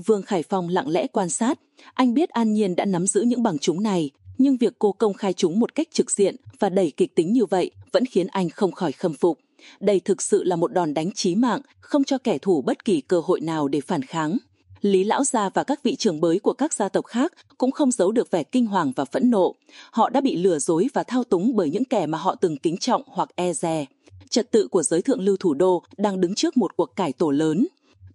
Vương Khải Phong lặng lẽ quan sát. Anh biết An Nhiên đã nắm giữ những bằng chứng này, nhưng việc cô công khai chúng một cách trực diện và đầy kịch tính như vậy vẫn khiến anh không khỏi khâm phục. Đây thực sự là một đòn đánh chí mạng, không cho kẻ thù bất kỳ cơ hội nào để phản kháng. Lý Lão Gia và các vị trưởng bới của các gia tộc khác cũng không giấu được vẻ kinh hoàng và phẫn nộ. Họ đã bị lừa dối và thao túng bởi những kẻ mà họ từng kính trọng hoặc e dè. Trật tự của giới thượng lưu thủ đô đang đứng trước một cuộc cải tổ lớn.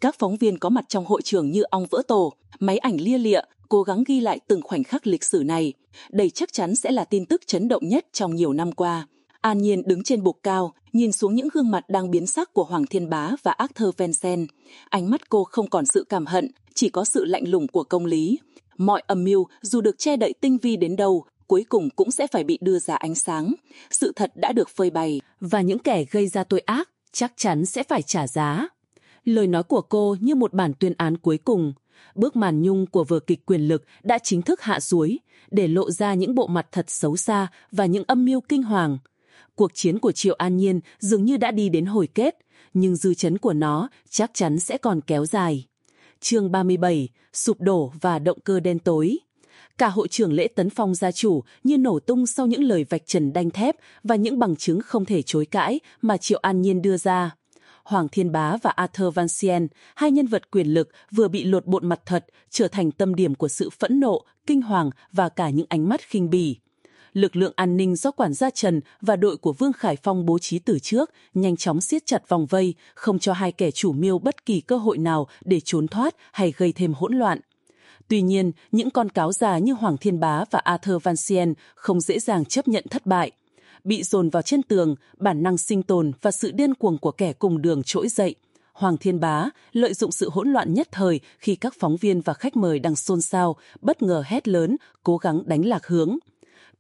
Các phóng viên có mặt trong hội trường như ong vỡ tổ, máy ảnh lia lịa, cố gắng ghi lại từng khoảnh khắc lịch sử này. Đây chắc chắn sẽ là tin tức chấn động nhất trong nhiều năm qua. An Nhiên đứng trên bục cao, nhìn xuống những gương mặt đang biến sắc của Hoàng Thiên Bá và Arthur Vincent. Ánh mắt cô không còn sự cảm hận, chỉ có sự lạnh lùng của công lý. Mọi âm mưu, dù được che đậy tinh vi đến đâu, cuối cùng cũng sẽ phải bị đưa ra ánh sáng. Sự thật đã được phơi bày, và những kẻ gây ra tội ác chắc chắn sẽ phải trả giá. Lời nói của cô như một bản tuyên án cuối cùng. Bước màn nhung của vở kịch quyền lực đã chính thức hạ suối, để lộ ra những bộ mặt thật xấu xa và những âm mưu kinh hoàng cuộc chiến của Triệu An Nhiên dường như đã đi đến hồi kết, nhưng dư chấn của nó chắc chắn sẽ còn kéo dài. chương 37, sụp đổ và động cơ đen tối. Cả hội trưởng lễ tấn phong gia chủ như nổ tung sau những lời vạch trần đanh thép và những bằng chứng không thể chối cãi mà Triệu An Nhiên đưa ra. Hoàng Thiên Bá và Arthur Van Sien, hai nhân vật quyền lực vừa bị lột bộn mặt thật, trở thành tâm điểm của sự phẫn nộ, kinh hoàng và cả những ánh mắt khinh bỉ lực lượng an ninh do quản gia Trần và đội của Vương Khải Phong bố trí từ trước nhanh chóng siết chặt vòng vây, không cho hai kẻ chủ mưu bất kỳ cơ hội nào để trốn thoát hay gây thêm hỗn loạn. Tuy nhiên, những con cáo già như Hoàng Thiên Bá và Arthur Van Sien không dễ dàng chấp nhận thất bại. Bị dồn vào trên tường, bản năng sinh tồn và sự điên cuồng của kẻ cùng đường trỗi dậy. Hoàng Thiên Bá lợi dụng sự hỗn loạn nhất thời khi các phóng viên và khách mời đang xôn xao, bất ngờ hét lớn, cố gắng đánh lạc hướng.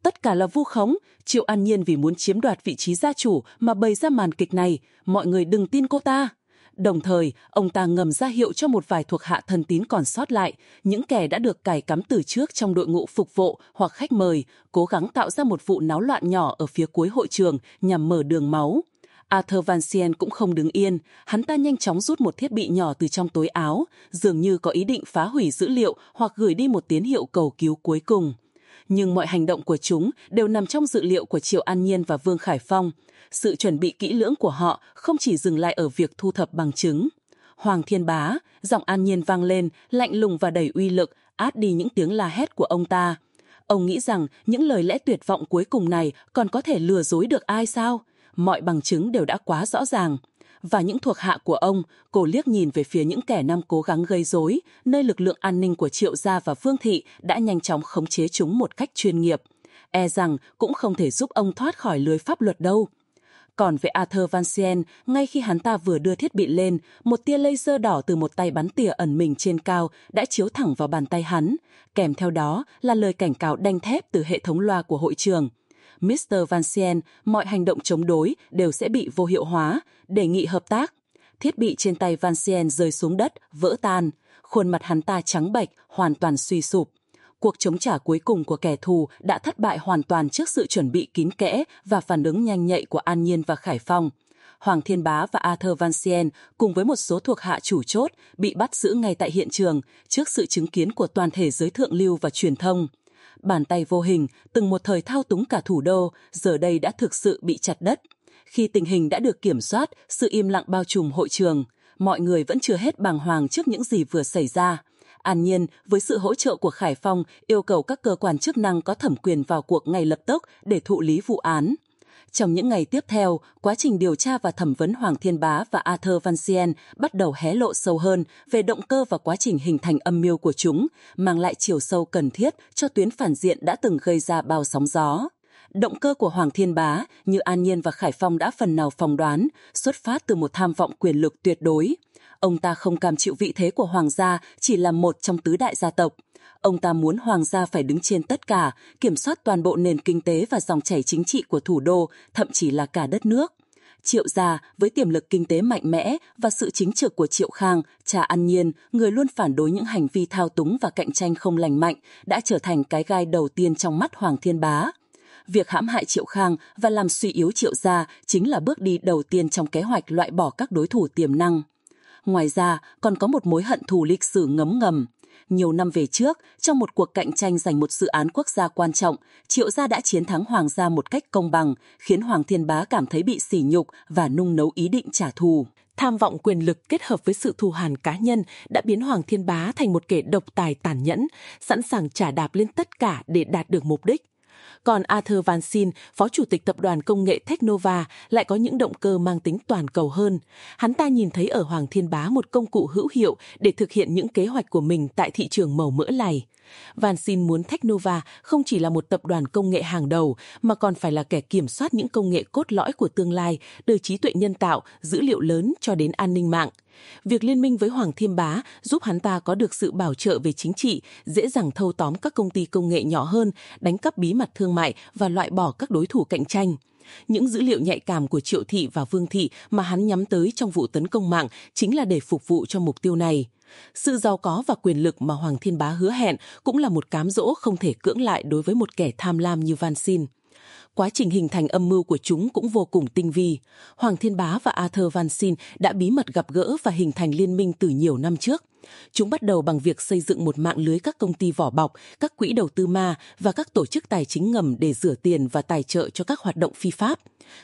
Tất cả là vu khống, Triệu An Nhiên vì muốn chiếm đoạt vị trí gia chủ mà bày ra màn kịch này, mọi người đừng tin cô ta. Đồng thời, ông ta ngầm ra hiệu cho một vài thuộc hạ thần tín còn sót lại, những kẻ đã được cài cắm từ trước trong đội ngũ phục vụ hoặc khách mời, cố gắng tạo ra một vụ náo loạn nhỏ ở phía cuối hội trường nhằm mở đường máu. Arthur Van Sien cũng không đứng yên, hắn ta nhanh chóng rút một thiết bị nhỏ từ trong tối áo, dường như có ý định phá hủy dữ liệu hoặc gửi đi một tín hiệu cầu cứu cuối cùng. Nhưng mọi hành động của chúng đều nằm trong dự liệu của Triệu An Nhiên và Vương Khải Phong. Sự chuẩn bị kỹ lưỡng của họ không chỉ dừng lại ở việc thu thập bằng chứng. Hoàng Thiên Bá, giọng An Nhiên vang lên, lạnh lùng và đầy uy lực, át đi những tiếng la hét của ông ta. Ông nghĩ rằng những lời lẽ tuyệt vọng cuối cùng này còn có thể lừa dối được ai sao? mọi bằng chứng đều đã quá rõ ràng. Và những thuộc hạ của ông, cô liếc nhìn về phía những kẻ năm cố gắng gây rối, nơi lực lượng an ninh của Triệu Gia và Vương Thị đã nhanh chóng khống chế chúng một cách chuyên nghiệp. E rằng cũng không thể giúp ông thoát khỏi lưới pháp luật đâu. Còn về Arthur Van Sien, ngay khi hắn ta vừa đưa thiết bị lên, một tia laser đỏ từ một tay bắn tỉa ẩn mình trên cao đã chiếu thẳng vào bàn tay hắn. Kèm theo đó là lời cảnh cáo đanh thép từ hệ thống loa của hội trường. Mr. Van Sien, mọi hành động chống đối đều sẽ bị vô hiệu hóa, đề nghị hợp tác. Thiết bị trên tay Van Sien rơi xuống đất, vỡ tan. Khuôn mặt hắn ta trắng bệch, hoàn toàn suy sụp. Cuộc chống trả cuối cùng của kẻ thù đã thất bại hoàn toàn trước sự chuẩn bị kín kẽ và phản ứng nhanh nhạy của An Nhiên và Khải Phong. Hoàng Thiên Bá và Arthur Van Sien cùng với một số thuộc hạ chủ chốt bị bắt giữ ngay tại hiện trường trước sự chứng kiến của toàn thể giới thượng lưu và truyền thông bàn tay vô hình, từng một thời thao túng cả thủ đô, giờ đây đã thực sự bị chặt đất. Khi tình hình đã được kiểm soát, sự im lặng bao trùm hội trường, mọi người vẫn chưa hết bàng hoàng trước những gì vừa xảy ra. An nhiên, với sự hỗ trợ của khải phong, yêu cầu các cơ quan chức năng có thẩm quyền vào cuộc ngay lập tức để thụ lý vụ án trong những ngày tiếp theo, quá trình điều tra và thẩm vấn Hoàng Thiên Bá và Arthur Van Sien bắt đầu hé lộ sâu hơn về động cơ và quá trình hình thành âm mưu của chúng, mang lại chiều sâu cần thiết cho tuyến phản diện đã từng gây ra bao sóng gió. Động cơ của Hoàng Thiên Bá, như An Nhiên và Khải Phong đã phần nào phỏng đoán, xuất phát từ một tham vọng quyền lực tuyệt đối. Ông ta không cam chịu vị thế của Hoàng gia chỉ là một trong tứ đại gia tộc. Ông ta muốn hoàng gia phải đứng trên tất cả, kiểm soát toàn bộ nền kinh tế và dòng chảy chính trị của thủ đô, thậm chí là cả đất nước. Triệu gia, với tiềm lực kinh tế mạnh mẽ và sự chính trực của Triệu Khang, cha An Nhiên, người luôn phản đối những hành vi thao túng và cạnh tranh không lành mạnh, đã trở thành cái gai đầu tiên trong mắt Hoàng Thiên Bá. Việc hãm hại Triệu Khang và làm suy yếu Triệu gia chính là bước đi đầu tiên trong kế hoạch loại bỏ các đối thủ tiềm năng. Ngoài ra, còn có một mối hận thù lịch sử ngấm ngầm nhiều năm về trước, trong một cuộc cạnh tranh giành một dự án quốc gia quan trọng, Triệu gia đã chiến thắng Hoàng gia một cách công bằng, khiến Hoàng Thiên Bá cảm thấy bị sỉ nhục và nung nấu ý định trả thù. Tham vọng quyền lực kết hợp với sự thù hằn cá nhân đã biến Hoàng Thiên Bá thành một kẻ độc tài tàn nhẫn, sẵn sàng trả đạp lên tất cả để đạt được mục đích. Còn Arthur Van Sin, phó chủ tịch tập đoàn công nghệ Technova, lại có những động cơ mang tính toàn cầu hơn. Hắn ta nhìn thấy ở Hoàng Thiên Bá một công cụ hữu hiệu để thực hiện những kế hoạch của mình tại thị trường màu mỡ này. Van Sin muốn Technova không chỉ là một tập đoàn công nghệ hàng đầu, mà còn phải là kẻ kiểm soát những công nghệ cốt lõi của tương lai, từ trí tuệ nhân tạo, dữ liệu lớn cho đến an ninh mạng. Việc liên minh với Hoàng Thiêm Bá giúp hắn ta có được sự bảo trợ về chính trị, dễ dàng thâu tóm các công ty công nghệ nhỏ hơn, đánh cắp bí mật thương mại và loại bỏ các đối thủ cạnh tranh. Những dữ liệu nhạy cảm của Triệu Thị và Vương Thị mà hắn nhắm tới trong vụ tấn công mạng chính là để phục vụ cho mục tiêu này. Sự giàu có và quyền lực mà Hoàng Thiên Bá hứa hẹn cũng là một cám dỗ không thể cưỡng lại đối với một kẻ tham lam như Van Xin quá trình hình thành âm mưu của chúng cũng vô cùng tinh vi. Hoàng Thiên Bá và Arthur Van Sin đã bí mật gặp gỡ và hình thành liên minh từ nhiều năm trước. Chúng bắt đầu bằng việc xây dựng một mạng lưới các công ty vỏ bọc, các quỹ đầu tư ma và các tổ chức tài chính ngầm để rửa tiền và tài trợ cho các hoạt động phi pháp.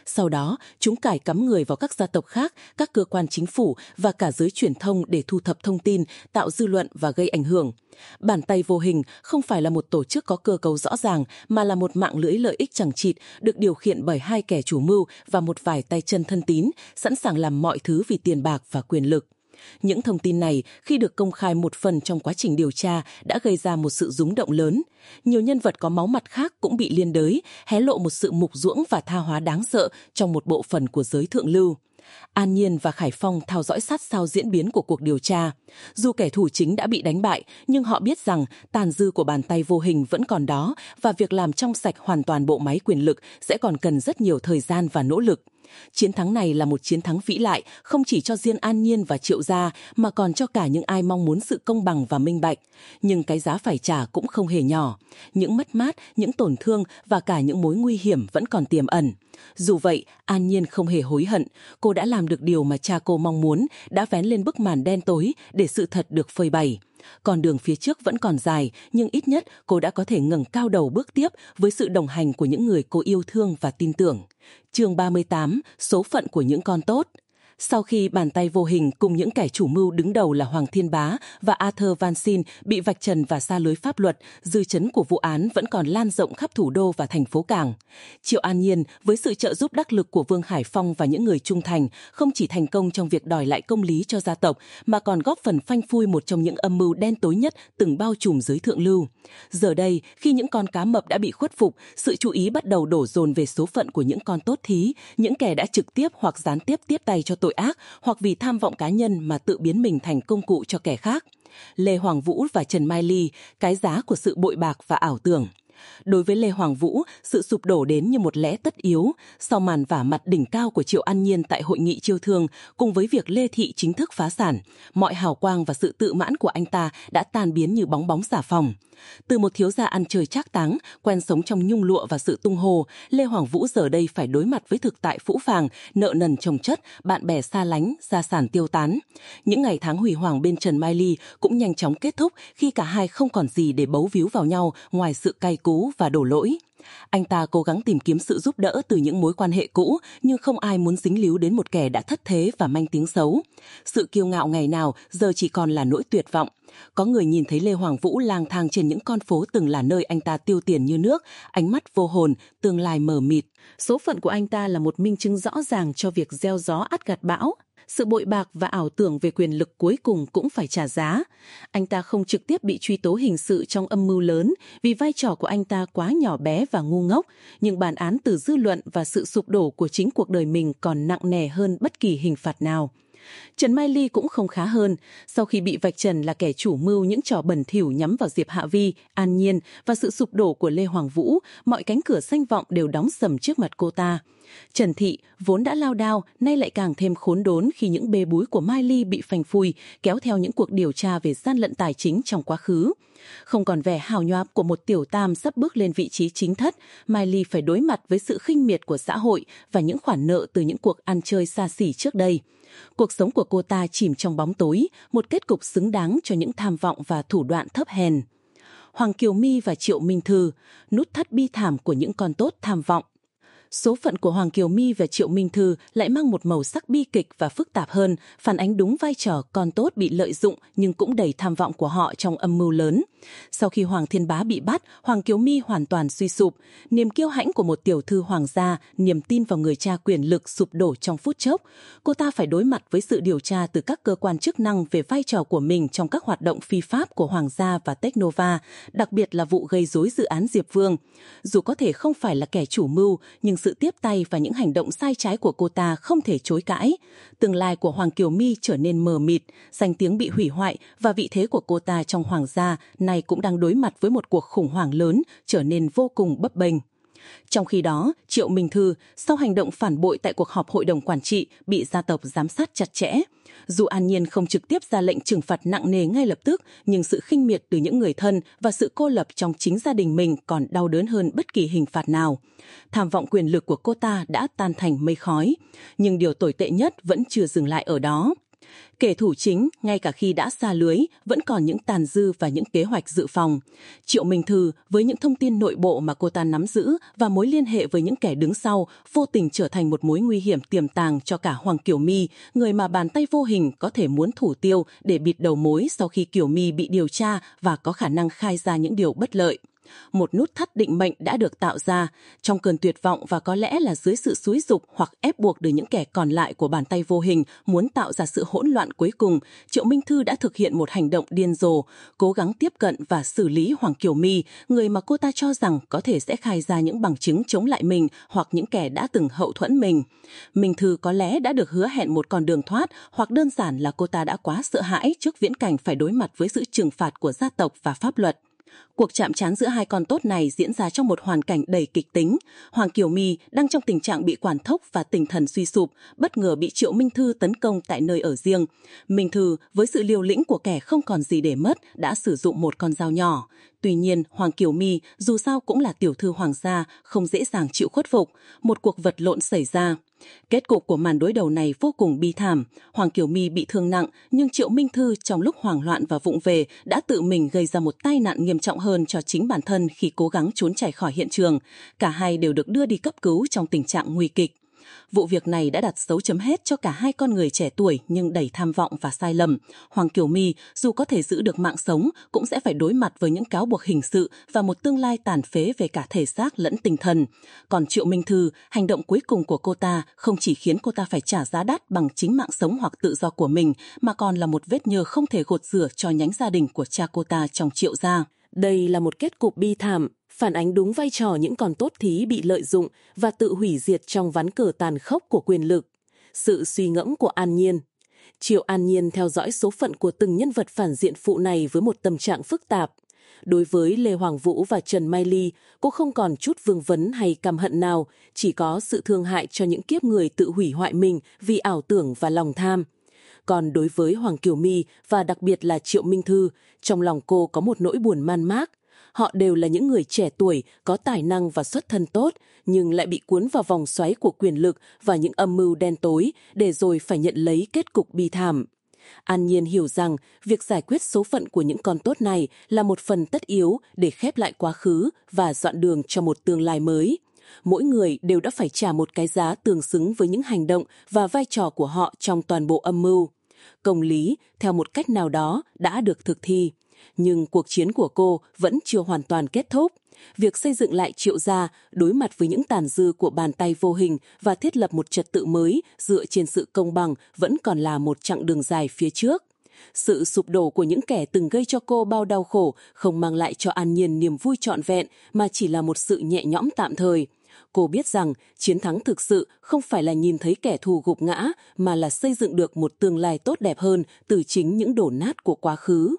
Sau đó, chúng cài cắm người vào các gia tộc khác, các cơ quan chính phủ và cả giới truyền thông để thu thập thông tin, tạo dư luận và gây ảnh hưởng. Bàn tay vô hình không phải là một tổ chức có cơ cấu rõ ràng mà là một mạng lưới lợi ích chẳng chịt được điều khiển bởi hai kẻ chủ mưu và một vài tay chân thân tín, sẵn sàng làm mọi thứ vì tiền bạc và quyền lực. Những thông tin này khi được công khai một phần trong quá trình điều tra đã gây ra một sự rúng động lớn. Nhiều nhân vật có máu mặt khác cũng bị liên đới, hé lộ một sự mục ruỗng và tha hóa đáng sợ trong một bộ phận của giới thượng lưu. An Nhiên và Khải Phong theo dõi sát sao diễn biến của cuộc điều tra. Dù kẻ thù chính đã bị đánh bại, nhưng họ biết rằng tàn dư của bàn tay vô hình vẫn còn đó và việc làm trong sạch hoàn toàn bộ máy quyền lực sẽ còn cần rất nhiều thời gian và nỗ lực. Chiến thắng này là một chiến thắng vĩ đại, không chỉ cho riêng An Nhiên và Triệu Gia, mà còn cho cả những ai mong muốn sự công bằng và minh bạch. Nhưng cái giá phải trả cũng không hề nhỏ. Những mất mát, những tổn thương và cả những mối nguy hiểm vẫn còn tiềm ẩn. Dù vậy, An Nhiên không hề hối hận. Cô đã làm được điều mà cha cô mong muốn, đã vén lên bức màn đen tối để sự thật được phơi bày. Con đường phía trước vẫn còn dài, nhưng ít nhất cô đã có thể ngẩng cao đầu bước tiếp với sự đồng hành của những người cô yêu thương và tin tưởng. Chương 38, số phận của những con tốt. Sau khi bàn tay vô hình cùng những kẻ chủ mưu đứng đầu là Hoàng Thiên Bá và Arthur Van Sin bị vạch trần và xa lưới pháp luật, dư chấn của vụ án vẫn còn lan rộng khắp thủ đô và thành phố Cảng. Triệu An Nhiên, với sự trợ giúp đắc lực của Vương Hải Phong và những người trung thành, không chỉ thành công trong việc đòi lại công lý cho gia tộc, mà còn góp phần phanh phui một trong những âm mưu đen tối nhất từng bao trùm giới thượng lưu. Giờ đây, khi những con cá mập đã bị khuất phục, sự chú ý bắt đầu đổ dồn về số phận của những con tốt thí, những kẻ đã trực tiếp hoặc gián tiếp tiếp tay cho tội tội ác hoặc vì tham vọng cá nhân mà tự biến mình thành công cụ cho kẻ khác. Lê Hoàng Vũ và Trần Mai Ly, cái giá của sự bội bạc và ảo tưởng. Đối với Lê Hoàng Vũ, sự sụp đổ đến như một lẽ tất yếu sau màn vả mặt đỉnh cao của Triệu An Nhiên tại hội nghị chiêu thương cùng với việc Lê Thị chính thức phá sản. Mọi hào quang và sự tự mãn của anh ta đã tan biến như bóng bóng xà phòng. Từ một thiếu gia ăn chơi trác táng, quen sống trong nhung lụa và sự tung hồ, Lê Hoàng Vũ giờ đây phải đối mặt với thực tại phũ phàng, nợ nần chồng chất, bạn bè xa lánh, gia sản tiêu tán. Những ngày tháng hủy hoàng bên Trần Mai Ly cũng nhanh chóng kết thúc khi cả hai không còn gì để bấu víu vào nhau ngoài sự cay cú và đổ lỗi. Anh ta cố gắng tìm kiếm sự giúp đỡ từ những mối quan hệ cũ, nhưng không ai muốn dính líu đến một kẻ đã thất thế và manh tiếng xấu. Sự kiêu ngạo ngày nào giờ chỉ còn là nỗi tuyệt vọng. Có người nhìn thấy Lê Hoàng Vũ lang thang trên những con phố từng là nơi anh ta tiêu tiền như nước, ánh mắt vô hồn, tương lai mờ mịt. Số phận của anh ta là một minh chứng rõ ràng cho việc gieo gió át gặt bão sự bội bạc và ảo tưởng về quyền lực cuối cùng cũng phải trả giá. Anh ta không trực tiếp bị truy tố hình sự trong âm mưu lớn vì vai trò của anh ta quá nhỏ bé và ngu ngốc, nhưng bản án từ dư luận và sự sụp đổ của chính cuộc đời mình còn nặng nề hơn bất kỳ hình phạt nào. Trần Mai Ly cũng không khá hơn. Sau khi bị vạch trần là kẻ chủ mưu những trò bẩn thỉu nhắm vào Diệp Hạ Vi, An Nhiên và sự sụp đổ của Lê Hoàng Vũ, mọi cánh cửa xanh vọng đều đóng sầm trước mặt cô ta. Trần Thị vốn đã lao đao, nay lại càng thêm khốn đốn khi những bê búi của Mai Ly bị phanh phui, kéo theo những cuộc điều tra về gian lận tài chính trong quá khứ. Không còn vẻ hào nhoáp của một tiểu tam sắp bước lên vị trí chính thất, Mai Ly phải đối mặt với sự khinh miệt của xã hội và những khoản nợ từ những cuộc ăn chơi xa xỉ trước đây. Cuộc sống của cô ta chìm trong bóng tối, một kết cục xứng đáng cho những tham vọng và thủ đoạn thấp hèn. Hoàng Kiều My và Triệu Minh Thư, nút thắt bi thảm của những con tốt tham vọng số phận của Hoàng Kiều My và Triệu Minh Thư lại mang một màu sắc bi kịch và phức tạp hơn, phản ánh đúng vai trò con tốt bị lợi dụng nhưng cũng đầy tham vọng của họ trong âm mưu lớn. Sau khi Hoàng Thiên Bá bị bắt, Hoàng Kiều My hoàn toàn suy sụp. Niềm kiêu hãnh của một tiểu thư hoàng gia, niềm tin vào người cha quyền lực sụp đổ trong phút chốc. Cô ta phải đối mặt với sự điều tra từ các cơ quan chức năng về vai trò của mình trong các hoạt động phi pháp của Hoàng gia và Technova, đặc biệt là vụ gây rối dự án Diệp Vương. Dù có thể không phải là kẻ chủ mưu, nhưng sự tiếp tay và những hành động sai trái của cô ta không thể chối cãi. Tương lai của Hoàng Kiều My trở nên mờ mịt, danh tiếng bị hủy hoại và vị thế của cô ta trong hoàng gia này cũng đang đối mặt với một cuộc khủng hoảng lớn, trở nên vô cùng bấp bênh. Trong khi đó, Triệu Minh Thư, sau hành động phản bội tại cuộc họp hội đồng quản trị, bị gia tộc giám sát chặt chẽ. Dù An Nhiên không trực tiếp ra lệnh trừng phạt nặng nề ngay lập tức, nhưng sự khinh miệt từ những người thân và sự cô lập trong chính gia đình mình còn đau đớn hơn bất kỳ hình phạt nào. Tham vọng quyền lực của cô ta đã tan thành mây khói, nhưng điều tồi tệ nhất vẫn chưa dừng lại ở đó. Kẻ thủ chính, ngay cả khi đã xa lưới, vẫn còn những tàn dư và những kế hoạch dự phòng. Triệu Minh Thư, với những thông tin nội bộ mà cô ta nắm giữ và mối liên hệ với những kẻ đứng sau, vô tình trở thành một mối nguy hiểm tiềm tàng cho cả Hoàng Kiều My, người mà bàn tay vô hình có thể muốn thủ tiêu để bịt đầu mối sau khi Kiều My bị điều tra và có khả năng khai ra những điều bất lợi một nút thắt định mệnh đã được tạo ra trong cơn tuyệt vọng và có lẽ là dưới sự xúi dục hoặc ép buộc từ những kẻ còn lại của bàn tay vô hình muốn tạo ra sự hỗn loạn cuối cùng, Triệu Minh Thư đã thực hiện một hành động điên rồ, cố gắng tiếp cận và xử lý Hoàng Kiều My, người mà cô ta cho rằng có thể sẽ khai ra những bằng chứng chống lại mình hoặc những kẻ đã từng hậu thuẫn mình. Minh Thư có lẽ đã được hứa hẹn một con đường thoát hoặc đơn giản là cô ta đã quá sợ hãi trước viễn cảnh phải đối mặt với sự trừng phạt của gia tộc và pháp luật. Cuộc chạm trán giữa hai con tốt này diễn ra trong một hoàn cảnh đầy kịch tính. Hoàng Kiều My đang trong tình trạng bị quản thúc và tinh thần suy sụp, bất ngờ bị Triệu Minh Thư tấn công tại nơi ở riêng. Minh Thư, với sự liều lĩnh của kẻ không còn gì để mất, đã sử dụng một con dao nhỏ. Tuy nhiên, Hoàng Kiều My dù sao cũng là tiểu thư hoàng gia, không dễ dàng chịu khuất phục. Một cuộc vật lộn xảy ra. Kết cục của màn đối đầu này vô cùng bi thảm. Hoàng Kiều My bị thương nặng, nhưng Triệu Minh Thư trong lúc hoảng loạn và vụng về đã tự mình gây ra một tai nạn nghiêm trọng hơn cho chính bản thân khi cố gắng trốn chạy khỏi hiện trường. Cả hai đều được đưa đi cấp cứu trong tình trạng nguy kịch. Vụ việc này đã đặt dấu chấm hết cho cả hai con người trẻ tuổi nhưng đầy tham vọng và sai lầm. Hoàng Kiều My dù có thể giữ được mạng sống cũng sẽ phải đối mặt với những cáo buộc hình sự và một tương lai tàn phế về cả thể xác lẫn tinh thần. Còn Triệu Minh Thư, hành động cuối cùng của cô ta không chỉ khiến cô ta phải trả giá đắt bằng chính mạng sống hoặc tự do của mình mà còn là một vết nhơ không thể gột rửa cho nhánh gia đình của cha cô ta trong triệu gia. Đây là một kết cục bi thảm, phản ánh đúng vai trò những con tốt thí bị lợi dụng và tự hủy diệt trong ván cờ tàn khốc của quyền lực. Sự suy ngẫm của An Nhiên Triệu An Nhiên theo dõi số phận của từng nhân vật phản diện phụ này với một tâm trạng phức tạp. Đối với Lê Hoàng Vũ và Trần Mai Ly, cô không còn chút vương vấn hay căm hận nào, chỉ có sự thương hại cho những kiếp người tự hủy hoại mình vì ảo tưởng và lòng tham. Còn đối với Hoàng Kiều My và đặc biệt là Triệu Minh Thư, trong lòng cô có một nỗi buồn man mác. Họ đều là những người trẻ tuổi, có tài năng và xuất thân tốt, nhưng lại bị cuốn vào vòng xoáy của quyền lực và những âm mưu đen tối, để rồi phải nhận lấy kết cục bi thảm. An Nhiên hiểu rằng việc giải quyết số phận của những con tốt này là một phần tất yếu để khép lại quá khứ và dọn đường cho một tương lai mới. Mỗi người đều đã phải trả một cái giá tương xứng với những hành động và vai trò của họ trong toàn bộ âm mưu công lý, theo một cách nào đó, đã được thực thi. Nhưng cuộc chiến của cô vẫn chưa hoàn toàn kết thúc. Việc xây dựng lại triệu gia, đối mặt với những tàn dư của bàn tay vô hình và thiết lập một trật tự mới dựa trên sự công bằng vẫn còn là một chặng đường dài phía trước. Sự sụp đổ của những kẻ từng gây cho cô bao đau khổ không mang lại cho An Nhiên niềm vui trọn vẹn, mà chỉ là một sự nhẹ nhõm tạm thời. Cô biết rằng chiến thắng thực sự không phải là nhìn thấy kẻ thù gục ngã mà là xây dựng được một tương lai tốt đẹp hơn từ chính những đổ nát của quá khứ.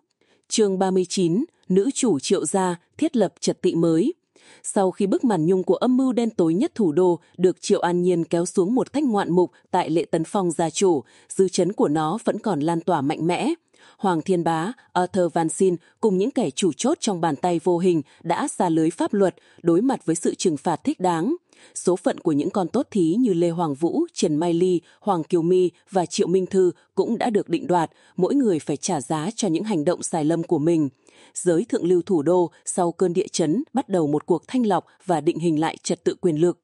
chương 39, Nữ chủ triệu gia thiết lập trật tự mới. Sau khi bức màn nhung của âm mưu đen tối nhất thủ đô được Triệu An Nhiên kéo xuống một thách ngoạn mục tại lệ tấn phong gia chủ, dư chấn của nó vẫn còn lan tỏa mạnh mẽ. Hoàng Thiên Bá, Arthur Van Sin cùng những kẻ chủ chốt trong bàn tay vô hình đã xa lưới pháp luật đối mặt với sự trừng phạt thích đáng. Số phận của những con tốt thí như Lê Hoàng Vũ, Trần Mai Ly, Hoàng Kiều My và Triệu Minh Thư cũng đã được định đoạt, mỗi người phải trả giá cho những hành động xài lâm của mình. Giới thượng lưu thủ đô sau cơn địa chấn bắt đầu một cuộc thanh lọc và định hình lại trật tự quyền lực.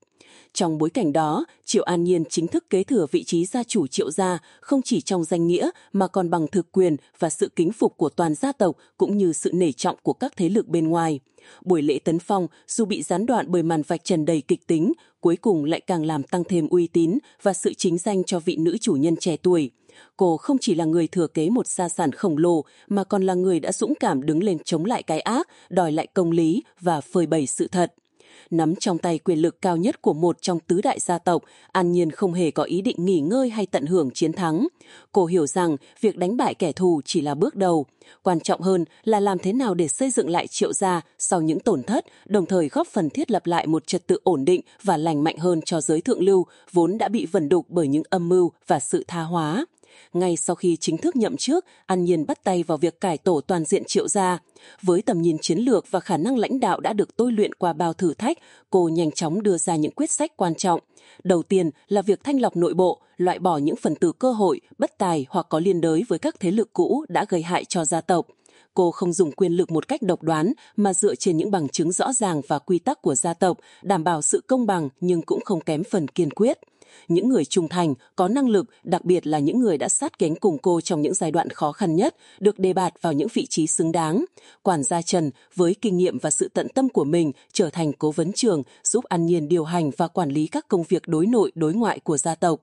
Trong bối cảnh đó, Triệu An Nhiên chính thức kế thừa vị trí gia chủ Triệu gia không chỉ trong danh nghĩa mà còn bằng thực quyền và sự kính phục của toàn gia tộc cũng như sự nể trọng của các thế lực bên ngoài. Buổi lễ tấn phong dù bị gián đoạn bởi màn vạch trần đầy kịch tính, cuối cùng lại càng làm tăng thêm uy tín và sự chính danh cho vị nữ chủ nhân trẻ tuổi. Cô không chỉ là người thừa kế một gia sản khổng lồ mà còn là người đã dũng cảm đứng lên chống lại cái ác, đòi lại công lý và phơi bày sự thật nắm trong tay quyền lực cao nhất của một trong tứ đại gia tộc, An Nhiên không hề có ý định nghỉ ngơi hay tận hưởng chiến thắng. Cô hiểu rằng việc đánh bại kẻ thù chỉ là bước đầu. Quan trọng hơn là làm thế nào để xây dựng lại triệu gia sau những tổn thất, đồng thời góp phần thiết lập lại một trật tự ổn định và lành mạnh hơn cho giới thượng lưu, vốn đã bị vần đục bởi những âm mưu và sự tha hóa. Ngay sau khi chính thức nhậm chức, An Nhiên bắt tay vào việc cải tổ toàn diện triệu gia. Với tầm nhìn chiến lược và khả năng lãnh đạo đã được tôi luyện qua bao thử thách, cô nhanh chóng đưa ra những quyết sách quan trọng. Đầu tiên là việc thanh lọc nội bộ, loại bỏ những phần tử cơ hội, bất tài hoặc có liên đới với các thế lực cũ đã gây hại cho gia tộc cô không dùng quyền lực một cách độc đoán mà dựa trên những bằng chứng rõ ràng và quy tắc của gia tộc, đảm bảo sự công bằng nhưng cũng không kém phần kiên quyết những người trung thành, có năng lực, đặc biệt là những người đã sát cánh cùng cô trong những giai đoạn khó khăn nhất, được đề bạt vào những vị trí xứng đáng. Quản gia Trần, với kinh nghiệm và sự tận tâm của mình, trở thành cố vấn trường, giúp An Nhiên điều hành và quản lý các công việc đối nội, đối ngoại của gia tộc.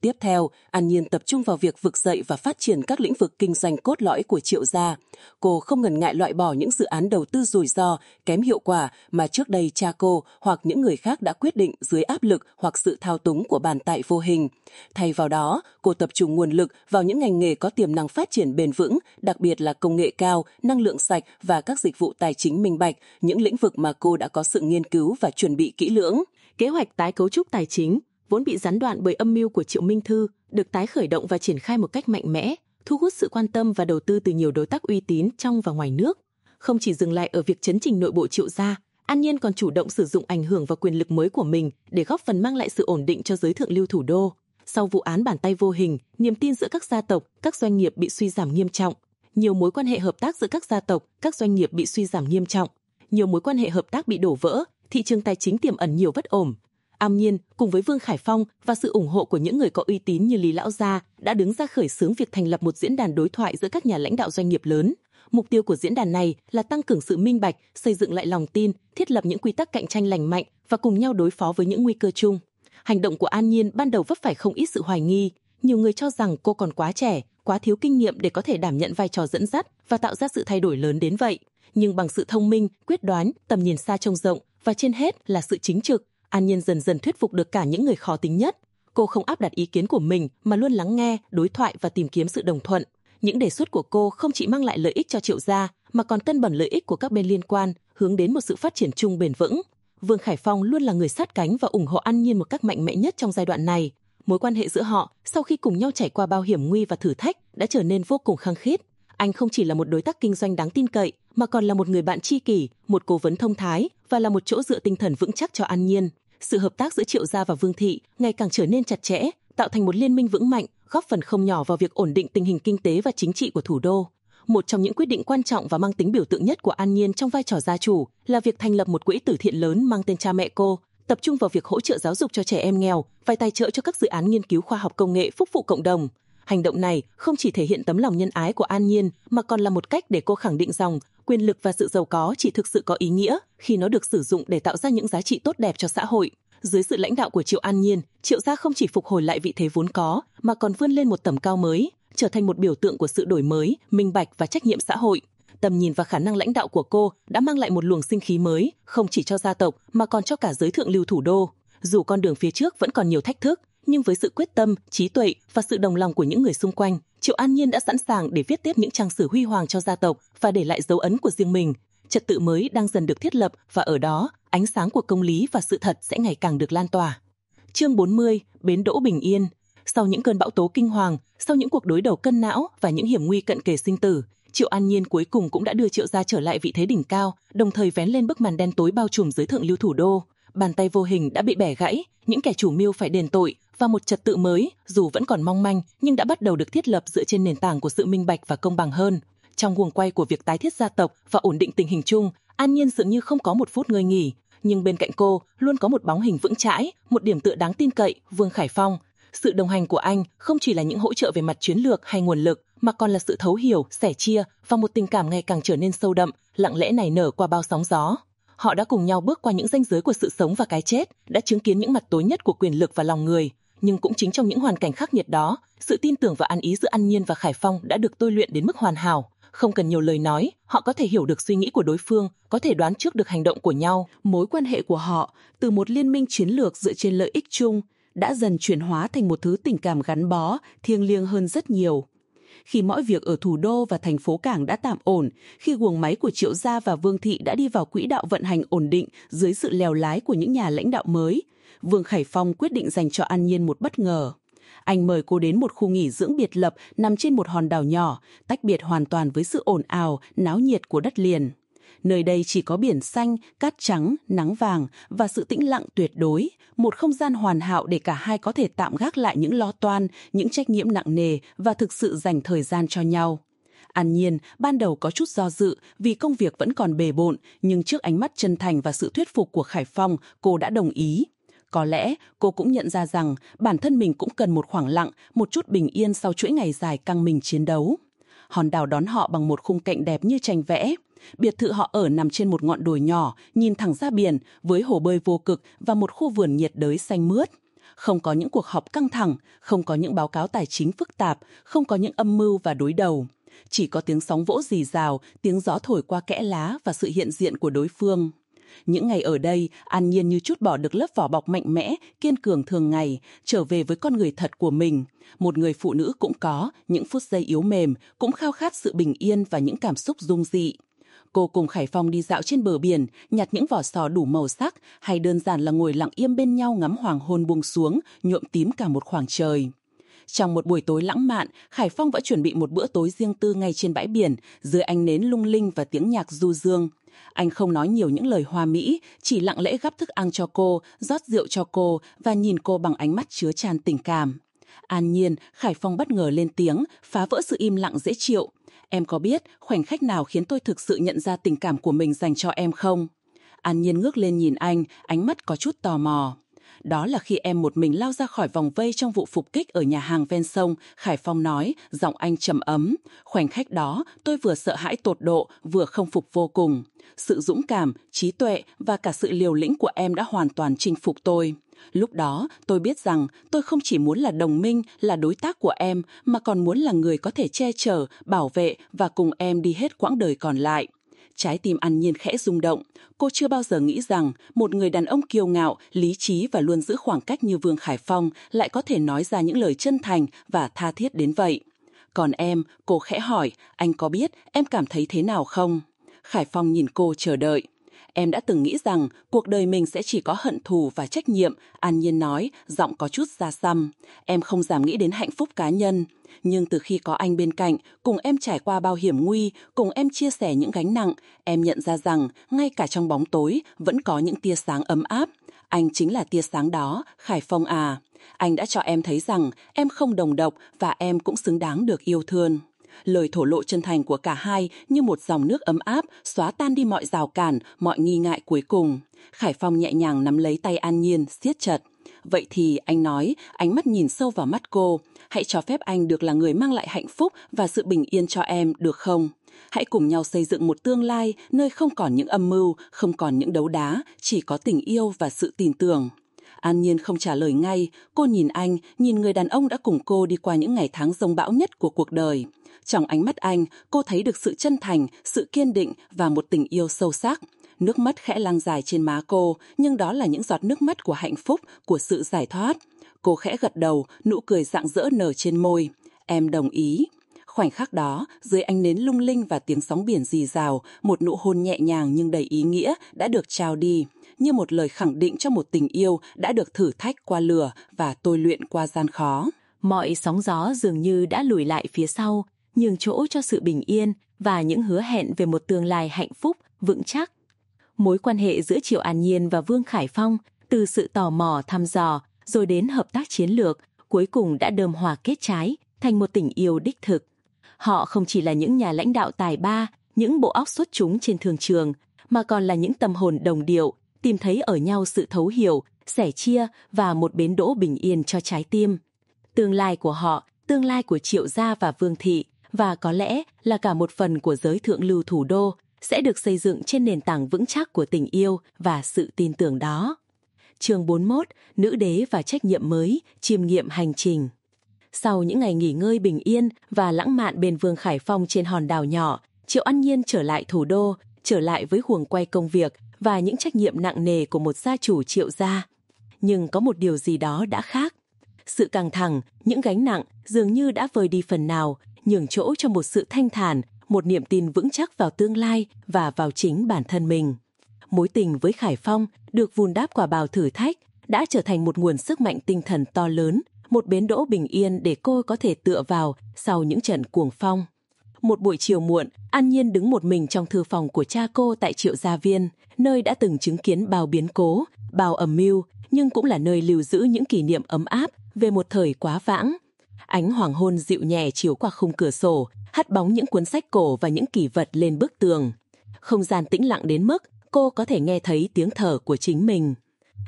Tiếp theo, An Nhiên tập trung vào việc vực dậy và phát triển các lĩnh vực kinh doanh cốt lõi của Triệu gia. Cô không ngần ngại loại bỏ những dự án đầu tư rủi ro, kém hiệu quả mà trước đây cha cô hoặc những người khác đã quyết định dưới áp lực hoặc sự thao túng của bàn tay vô hình. Thay vào đó, cô tập trung nguồn lực vào những ngành nghề có tiềm năng phát triển bền vững, đặc biệt là công nghệ cao, năng lượng sạch và các dịch vụ tài chính minh bạch, những lĩnh vực mà cô đã có sự nghiên cứu và chuẩn bị kỹ lưỡng. Kế hoạch tái cấu trúc tài chính vốn bị gián đoạn bởi âm mưu của Triệu Minh Thư, được tái khởi động và triển khai một cách mạnh mẽ, thu hút sự quan tâm và đầu tư từ nhiều đối tác uy tín trong và ngoài nước. Không chỉ dừng lại ở việc chấn chỉnh nội bộ Triệu gia, An Nhiên còn chủ động sử dụng ảnh hưởng và quyền lực mới của mình để góp phần mang lại sự ổn định cho giới thượng lưu thủ đô. Sau vụ án bàn tay vô hình, niềm tin giữa các gia tộc, các doanh nghiệp bị suy giảm nghiêm trọng. Nhiều mối quan hệ hợp tác giữa các gia tộc, các doanh nghiệp bị suy giảm nghiêm trọng. Nhiều mối quan hệ hợp tác bị đổ vỡ, thị trường tài chính tiềm ẩn nhiều bất ổn. Am Nhiên cùng với Vương Khải Phong và sự ủng hộ của những người có uy tín như Lý Lão Gia đã đứng ra khởi xướng việc thành lập một diễn đàn đối thoại giữa các nhà lãnh đạo doanh nghiệp lớn. Mục tiêu của diễn đàn này là tăng cường sự minh bạch, xây dựng lại lòng tin, thiết lập những quy tắc cạnh tranh lành mạnh và cùng nhau đối phó với những nguy cơ chung. Hành động của An Nhiên ban đầu vấp phải không ít sự hoài nghi. Nhiều người cho rằng cô còn quá trẻ, quá thiếu kinh nghiệm để có thể đảm nhận vai trò dẫn dắt và tạo ra sự thay đổi lớn đến vậy. Nhưng bằng sự thông minh, quyết đoán, tầm nhìn xa trông rộng và trên hết là sự chính trực, An Nhiên dần dần thuyết phục được cả những người khó tính nhất. Cô không áp đặt ý kiến của mình mà luôn lắng nghe, đối thoại và tìm kiếm sự đồng thuận. Những đề xuất của cô không chỉ mang lại lợi ích cho triệu gia mà còn cân bằng lợi ích của các bên liên quan, hướng đến một sự phát triển chung bền vững. Vương Khải Phong luôn là người sát cánh và ủng hộ An Nhiên một cách mạnh mẽ nhất trong giai đoạn này. Mối quan hệ giữa họ, sau khi cùng nhau trải qua bao hiểm nguy và thử thách, đã trở nên vô cùng khăng khít. Anh không chỉ là một đối tác kinh doanh đáng tin cậy, mà còn là một người bạn tri kỷ, một cố vấn thông thái và là một chỗ dựa tinh thần vững chắc cho An Nhiên. Sự hợp tác giữa Triệu Gia và Vương Thị ngày càng trở nên chặt chẽ, tạo thành một liên minh vững mạnh, góp phần không nhỏ vào việc ổn định tình hình kinh tế và chính trị của thủ đô. Một trong những quyết định quan trọng và mang tính biểu tượng nhất của An Nhiên trong vai trò gia chủ là việc thành lập một quỹ từ thiện lớn mang tên cha mẹ cô, tập trung vào việc hỗ trợ giáo dục cho trẻ em nghèo và tài trợ cho các dự án nghiên cứu khoa học công nghệ phúc vụ cộng đồng. Hành động này không chỉ thể hiện tấm lòng nhân ái của An Nhiên mà còn là một cách để cô khẳng định rằng quyền lực và sự giàu có chỉ thực sự có ý nghĩa khi nó được sử dụng để tạo ra những giá trị tốt đẹp cho xã hội. Dưới sự lãnh đạo của Triệu An Nhiên, Triệu gia không chỉ phục hồi lại vị thế vốn có mà còn vươn lên một tầm cao mới, trở thành một biểu tượng của sự đổi mới, minh bạch và trách nhiệm xã hội. Tầm nhìn và khả năng lãnh đạo của cô đã mang lại một luồng sinh khí mới, không chỉ cho gia tộc mà còn cho cả giới thượng lưu thủ đô. Dù con đường phía trước vẫn còn nhiều thách thức, nhưng với sự quyết tâm, trí tuệ và sự đồng lòng của những người xung quanh, Triệu An Nhiên đã sẵn sàng để viết tiếp những trang sử huy hoàng cho gia tộc và để lại dấu ấn của riêng mình. Trật tự mới đang dần được thiết lập và ở đó, ánh sáng của công lý và sự thật sẽ ngày càng được lan tỏa. Chương 40, Bến đỗ bình yên. Sau những cơn bão tố kinh hoàng, sau những cuộc đối đầu cân não và những hiểm nguy cận kề sinh tử, Triệu An Nhiên cuối cùng cũng đã đưa Triệu gia trở lại vị thế đỉnh cao, đồng thời vén lên bức màn đen tối bao trùm dưới thượng lưu thủ đô. Bàn tay vô hình đã bị bẻ gãy, những kẻ chủ mưu phải đền tội và một trật tự mới, dù vẫn còn mong manh, nhưng đã bắt đầu được thiết lập dựa trên nền tảng của sự minh bạch và công bằng hơn. Trong guồng quay của việc tái thiết gia tộc và ổn định tình hình chung, An Nhiên dường như không có một phút ngơi nghỉ, nhưng bên cạnh cô luôn có một bóng hình vững chãi, một điểm tựa đáng tin cậy, Vương Khải Phong. Sự đồng hành của anh không chỉ là những hỗ trợ về mặt chiến lược hay nguồn lực, mà còn là sự thấu hiểu, sẻ chia và một tình cảm ngày càng trở nên sâu đậm, lặng lẽ nảy nở qua bao sóng gió. Họ đã cùng nhau bước qua những ranh giới của sự sống và cái chết, đã chứng kiến những mặt tối nhất của quyền lực và lòng người. Nhưng cũng chính trong những hoàn cảnh khắc nghiệt đó, sự tin tưởng và ăn ý giữa An Nhiên và Khải Phong đã được tôi luyện đến mức hoàn hảo. Không cần nhiều lời nói, họ có thể hiểu được suy nghĩ của đối phương, có thể đoán trước được hành động của nhau. Mối quan hệ của họ, từ một liên minh chiến lược dựa trên lợi ích chung, đã dần chuyển hóa thành một thứ tình cảm gắn bó, thiêng liêng hơn rất nhiều khi mọi việc ở thủ đô và thành phố cảng đã tạm ổn, khi guồng máy của Triệu Gia và Vương Thị đã đi vào quỹ đạo vận hành ổn định dưới sự lèo lái của những nhà lãnh đạo mới, Vương Khải Phong quyết định dành cho An Nhiên một bất ngờ. Anh mời cô đến một khu nghỉ dưỡng biệt lập nằm trên một hòn đảo nhỏ, tách biệt hoàn toàn với sự ồn ào, náo nhiệt của đất liền. Nơi đây chỉ có biển xanh, cát trắng, nắng vàng và sự tĩnh lặng tuyệt đối, một không gian hoàn hảo để cả hai có thể tạm gác lại những lo toan, những trách nhiệm nặng nề và thực sự dành thời gian cho nhau. An Nhiên ban đầu có chút do dự vì công việc vẫn còn bề bộn, nhưng trước ánh mắt chân thành và sự thuyết phục của Khải Phong, cô đã đồng ý. Có lẽ cô cũng nhận ra rằng bản thân mình cũng cần một khoảng lặng, một chút bình yên sau chuỗi ngày dài căng mình chiến đấu. Hòn đảo đón họ bằng một khung cảnh đẹp như tranh vẽ. Biệt thự họ ở nằm trên một ngọn đồi nhỏ, nhìn thẳng ra biển, với hồ bơi vô cực và một khu vườn nhiệt đới xanh mướt. không có những cuộc họp căng thẳng, không có những báo cáo tài chính phức tạp, không có những âm mưu và đối đầu. Chỉ có tiếng sóng vỗ rì rào, tiếng gió thổi qua kẽ lá và sự hiện diện của đối phương. Những ngày ở đây, An Nhiên như chút bỏ được lớp vỏ bọc mạnh mẽ, kiên cường thường ngày, trở về với con người thật của mình. Một người phụ nữ cũng có, những phút giây yếu mềm, cũng khao khát sự bình yên và những cảm xúc dung dị. Cô cùng Khải Phong đi dạo trên bờ biển, nhặt những vỏ sò đủ màu sắc, hay đơn giản là ngồi lặng im bên nhau ngắm hoàng hôn buông xuống, nhuộm tím cả một khoảng trời. Trong một buổi tối lãng mạn, Khải Phong đã chuẩn bị một bữa tối riêng tư ngay trên bãi biển, dưới ánh nến lung linh và tiếng nhạc du dương. Anh không nói nhiều những lời hoa mỹ, chỉ lặng lẽ gắp thức ăn cho cô, rót rượu cho cô và nhìn cô bằng ánh mắt chứa tràn tình cảm. An nhiên, Khải Phong bất ngờ lên tiếng, phá vỡ sự im lặng dễ chịu. Em có biết khoảnh khắc nào khiến tôi thực sự nhận ra tình cảm của mình dành cho em không? An nhiên ngước lên nhìn anh, ánh mắt có chút tò mò. Đó là khi em một mình lao ra khỏi vòng vây trong vụ phục kích ở nhà hàng ven sông, Khải Phong nói, giọng anh trầm ấm. Khoảnh khắc đó, tôi vừa sợ hãi tột độ, vừa không phục vô cùng. Sự dũng cảm, trí tuệ và cả sự liều lĩnh của em đã hoàn toàn chinh phục tôi. Lúc đó, tôi biết rằng tôi không chỉ muốn là đồng minh, là đối tác của em, mà còn muốn là người có thể che chở, bảo vệ và cùng em đi hết quãng đời còn lại. Trái tim An Nhiên khẽ rung động. Cô chưa bao giờ nghĩ rằng một người đàn ông kiêu ngạo, lý trí và luôn giữ khoảng cách như Vương Khải Phong lại có thể nói ra những lời chân thành và tha thiết đến vậy. Còn em, cô khẽ hỏi, anh có biết em cảm thấy thế nào không? Khải Phong nhìn cô chờ đợi. Em đã từng nghĩ rằng cuộc đời mình sẽ chỉ có hận thù và trách nhiệm, An Nhiên nói, giọng có chút xa xăm. Em không dám nghĩ đến hạnh phúc cá nhân. Nhưng từ khi có anh bên cạnh, cùng em trải qua bao hiểm nguy, cùng em chia sẻ những gánh nặng, em nhận ra rằng ngay cả trong bóng tối vẫn có những tia sáng ấm áp. Anh chính là tia sáng đó, Khải Phong à. Anh đã cho em thấy rằng em không đồng độc và em cũng xứng đáng được yêu thương. Lời thổ lộ chân thành của cả hai như một dòng nước ấm áp, xóa tan đi mọi rào cản, mọi nghi ngại cuối cùng. Khải Phong nhẹ nhàng nắm lấy tay An Nhiên, siết chặt. Vậy thì anh nói, ánh mắt nhìn sâu vào mắt cô. Hãy cho phép anh được là người mang lại hạnh phúc và sự bình yên cho em, được không? Hãy cùng nhau xây dựng một tương lai nơi không còn những âm mưu, không còn những đấu đá, chỉ có tình yêu và sự tin tưởng. An Nhiên không trả lời ngay, cô nhìn anh, nhìn người đàn ông đã cùng cô đi qua những ngày tháng rông bão nhất của cuộc đời. Trong ánh mắt anh, cô thấy được sự chân thành, sự kiên định và một tình yêu sâu sắc. Nước mắt khẽ lăn dài trên má cô, nhưng đó là những giọt nước mắt của hạnh phúc, của sự giải thoát. Cô khẽ gật đầu, nụ cười rạng rỡ nở trên môi. Em đồng ý. Khoảnh khắc đó, dưới ánh nến lung linh và tiếng sóng biển rì rào, một nụ hôn nhẹ nhàng nhưng đầy ý nghĩa đã được trao đi, như một lời khẳng định cho một tình yêu đã được thử thách qua lửa và tôi luyện qua gian khó. Mọi sóng gió dường như đã lùi lại phía sau, nhường chỗ cho sự bình yên và những hứa hẹn về một tương lai hạnh phúc, vững chắc. Mối quan hệ giữa Triệu An Nhiên và Vương Khải Phong từ sự tò mò thăm dò rồi đến hợp tác chiến lược, cuối cùng đã đơm hòa kết trái thành một tình yêu đích thực. Họ không chỉ là những nhà lãnh đạo tài ba, những bộ óc xuất chúng trên thường trường, mà còn là những tâm hồn đồng điệu, tìm thấy ở nhau sự thấu hiểu, sẻ chia và một bến đỗ bình yên cho trái tim. Tương lai của họ, tương lai của Triệu Gia và Vương Thị, và có lẽ là cả một phần của giới thượng lưu thủ đô sẽ được xây dựng trên nền tảng vững chắc của tình yêu và sự tin tưởng đó. Chương 41, Nữ đế và trách nhiệm mới, chiêm nghiệm hành trình. Sau những ngày nghỉ ngơi bình yên và lãng mạn bên Vương Khải Phong trên hòn đảo nhỏ, Triệu An Nhiên trở lại thủ đô, trở lại với huồng quay công việc và những trách nhiệm nặng nề của một gia chủ Triệu gia. Nhưng có một điều gì đó đã khác. Sự căng thẳng, những gánh nặng dường như đã vơi đi phần nào, nhường chỗ cho một sự thanh thản, một niềm tin vững chắc vào tương lai và vào chính bản thân mình. Mối tình với Khải Phong được vun đáp quả bào thử thách đã trở thành một nguồn sức mạnh tinh thần to lớn, một bến đỗ bình yên để cô có thể tựa vào sau những trận cuồng phong. Một buổi chiều muộn, An Nhiên đứng một mình trong thư phòng của cha cô tại Triệu Gia Viên, nơi đã từng chứng kiến bao biến cố, bao ẩm mưu, nhưng cũng là nơi lưu giữ những kỷ niệm ấm áp về một thời quá vãng. Ánh hoàng hôn dịu nhẹ chiếu qua khung cửa sổ, hắt bóng những cuốn sách cổ và những kỷ vật lên bức tường. Không gian tĩnh lặng đến mức cô có thể nghe thấy tiếng thở của chính mình.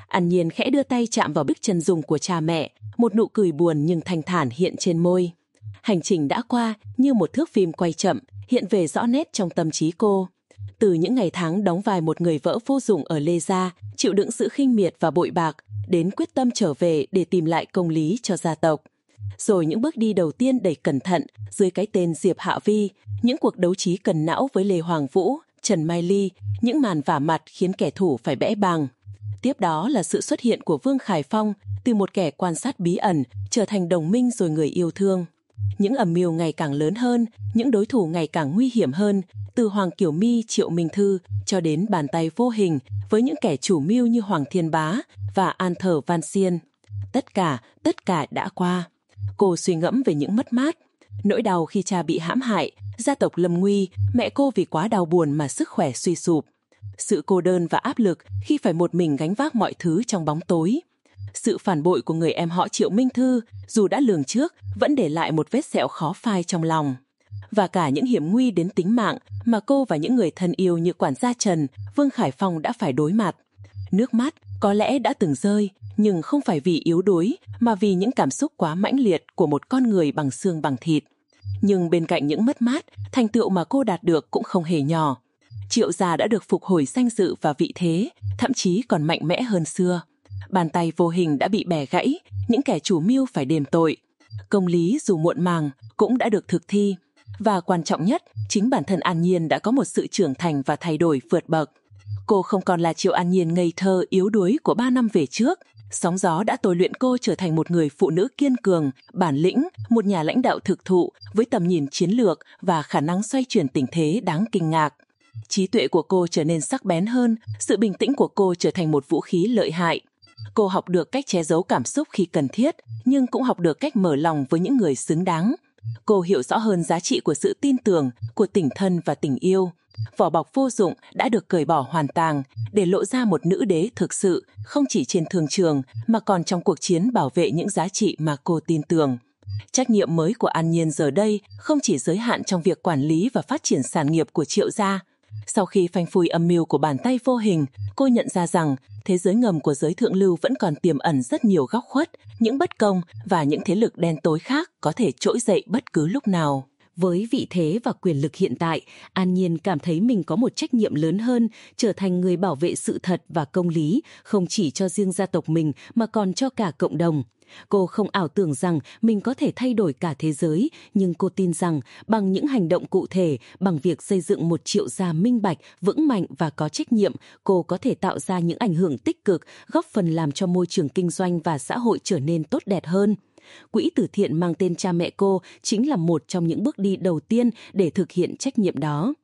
An Nhiên khẽ đưa tay chạm vào bức chân dung của cha mẹ, một nụ cười buồn nhưng thanh thản hiện trên môi. Hành trình đã qua như một thước phim quay chậm, hiện về rõ nét trong tâm trí cô. Từ những ngày tháng đóng vai một người vỡ vô dụng ở Lê Gia, chịu đựng sự khinh miệt và bội bạc, đến quyết tâm trở về để tìm lại công lý cho gia tộc. Rồi những bước đi đầu tiên đầy cẩn thận dưới cái tên Diệp Hạ Vi, những cuộc đấu trí cần não với Lê Hoàng Vũ, Trần Mai Ly, những màn vả mặt khiến kẻ thủ phải bẽ bàng. Tiếp đó là sự xuất hiện của Vương Khải Phong, từ một kẻ quan sát bí ẩn trở thành đồng minh rồi người yêu thương. Những ẩm mưu ngày càng lớn hơn, những đối thủ ngày càng nguy hiểm hơn, từ Hoàng Kiều My, Triệu Minh Thư cho đến bàn tay vô hình với những kẻ chủ mưu như Hoàng Thiên Bá và An Thờ Van Xiên. Tất cả, tất cả đã qua. Cô suy ngẫm về những mất mát, nỗi đau khi cha bị hãm hại, gia tộc lâm nguy, mẹ cô vì quá đau buồn mà sức khỏe suy sụp. Sự cô đơn và áp lực khi phải một mình gánh vác mọi thứ trong bóng tối. Sự phản bội của người em họ Triệu Minh Thư, dù đã lường trước, vẫn để lại một vết sẹo khó phai trong lòng. Và cả những hiểm nguy đến tính mạng mà cô và những người thân yêu như quản gia Trần, Vương Khải Phong đã phải đối mặt. Nước mắt có lẽ đã từng rơi, nhưng không phải vì yếu đuối, mà vì những cảm xúc quá mãnh liệt của một con người bằng xương bằng thịt. Nhưng bên cạnh những mất mát, thành tựu mà cô đạt được cũng không hề nhỏ. Triệu già đã được phục hồi danh dự và vị thế, thậm chí còn mạnh mẽ hơn xưa. Bàn tay vô hình đã bị bẻ gãy, những kẻ chủ mưu phải đền tội. Công lý dù muộn màng cũng đã được thực thi. Và quan trọng nhất, chính bản thân An Nhiên đã có một sự trưởng thành và thay đổi vượt bậc. Cô không còn là Triệu An Nhiên ngây thơ, yếu đuối của ba năm về trước. Sóng gió đã tôi luyện cô trở thành một người phụ nữ kiên cường, bản lĩnh, một nhà lãnh đạo thực thụ với tầm nhìn chiến lược và khả năng xoay chuyển tình thế đáng kinh ngạc. Trí tuệ của cô trở nên sắc bén hơn, sự bình tĩnh của cô trở thành một vũ khí lợi hại. Cô học được cách che giấu cảm xúc khi cần thiết, nhưng cũng học được cách mở lòng với những người xứng đáng. Cô hiểu rõ hơn giá trị của sự tin tưởng, của tình thân và tình yêu. Vỏ bọc vô dụng đã được cởi bỏ hoàn toàn để lộ ra một nữ đế thực sự, không chỉ trên thương trường mà còn trong cuộc chiến bảo vệ những giá trị mà cô tin tưởng. Trách nhiệm mới của An Nhiên giờ đây không chỉ giới hạn trong việc quản lý và phát triển sản nghiệp của Triệu gia. Sau khi phanh phui âm mưu của bàn tay vô hình, cô nhận ra rằng thế giới ngầm của giới thượng lưu vẫn còn tiềm ẩn rất nhiều góc khuất, những bất công và những thế lực đen tối khác có thể trỗi dậy bất cứ lúc nào. Với vị thế và quyền lực hiện tại, An Nhiên cảm thấy mình có một trách nhiệm lớn hơn, trở thành người bảo vệ sự thật và công lý, không chỉ cho riêng gia tộc mình mà còn cho cả cộng đồng. Cô không ảo tưởng rằng mình có thể thay đổi cả thế giới, nhưng cô tin rằng bằng những hành động cụ thể, bằng việc xây dựng một triệu gia minh bạch, vững mạnh và có trách nhiệm, cô có thể tạo ra những ảnh hưởng tích cực, góp phần làm cho môi trường kinh doanh và xã hội trở nên tốt đẹp hơn. Quỹ từ thiện mang tên cha mẹ cô chính là một trong những bước đi đầu tiên để thực hiện trách nhiệm đó.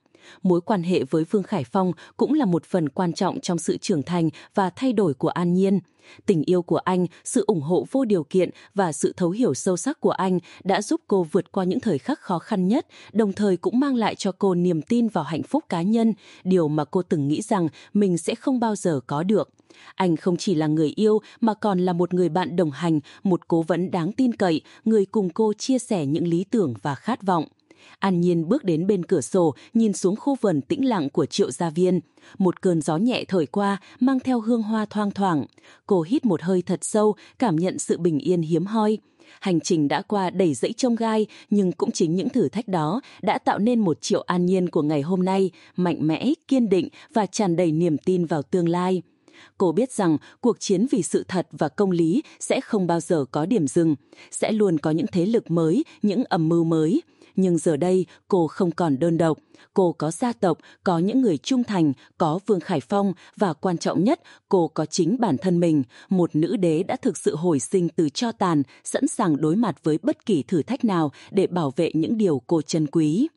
Mối quan hệ với Vương Khải Phong cũng là một phần quan trọng trong sự trưởng thành và thay đổi của An Nhiên. Tình yêu của anh, sự ủng hộ vô điều kiện và sự thấu hiểu sâu sắc của anh đã giúp cô vượt qua những thời khắc khó khăn nhất, đồng thời cũng mang lại cho cô niềm tin vào hạnh phúc cá nhân, điều mà cô từng nghĩ rằng mình sẽ không bao giờ có được. Anh không chỉ là người yêu mà còn là một người bạn đồng hành, một cố vấn đáng tin cậy, người cùng cô chia sẻ những lý tưởng và khát vọng. An Nhiên bước đến bên cửa sổ, nhìn xuống khu vườn tĩnh lặng của triệu gia viên. Một cơn gió nhẹ thổi qua, mang theo hương hoa thoang thoảng. Cô hít một hơi thật sâu, cảm nhận sự bình yên hiếm hoi. Hành trình đã qua đầy dẫy trông gai, nhưng cũng chính những thử thách đó đã tạo nên một triệu an nhiên của ngày hôm nay, mạnh mẽ, kiên định và tràn đầy niềm tin vào tương lai. Cô biết rằng cuộc chiến vì sự thật và công lý sẽ không bao giờ có điểm dừng, sẽ luôn có những thế lực mới, những âm mưu mới. Nhưng giờ đây cô không còn đơn độc. Cô có gia tộc, có những người trung thành, có Vương Khải Phong và quan trọng nhất, cô có chính bản thân mình, một nữ đế đã thực sự hồi sinh từ cho tàn, sẵn sàng đối mặt với bất kỳ thử thách nào để bảo vệ những điều cô trân quý.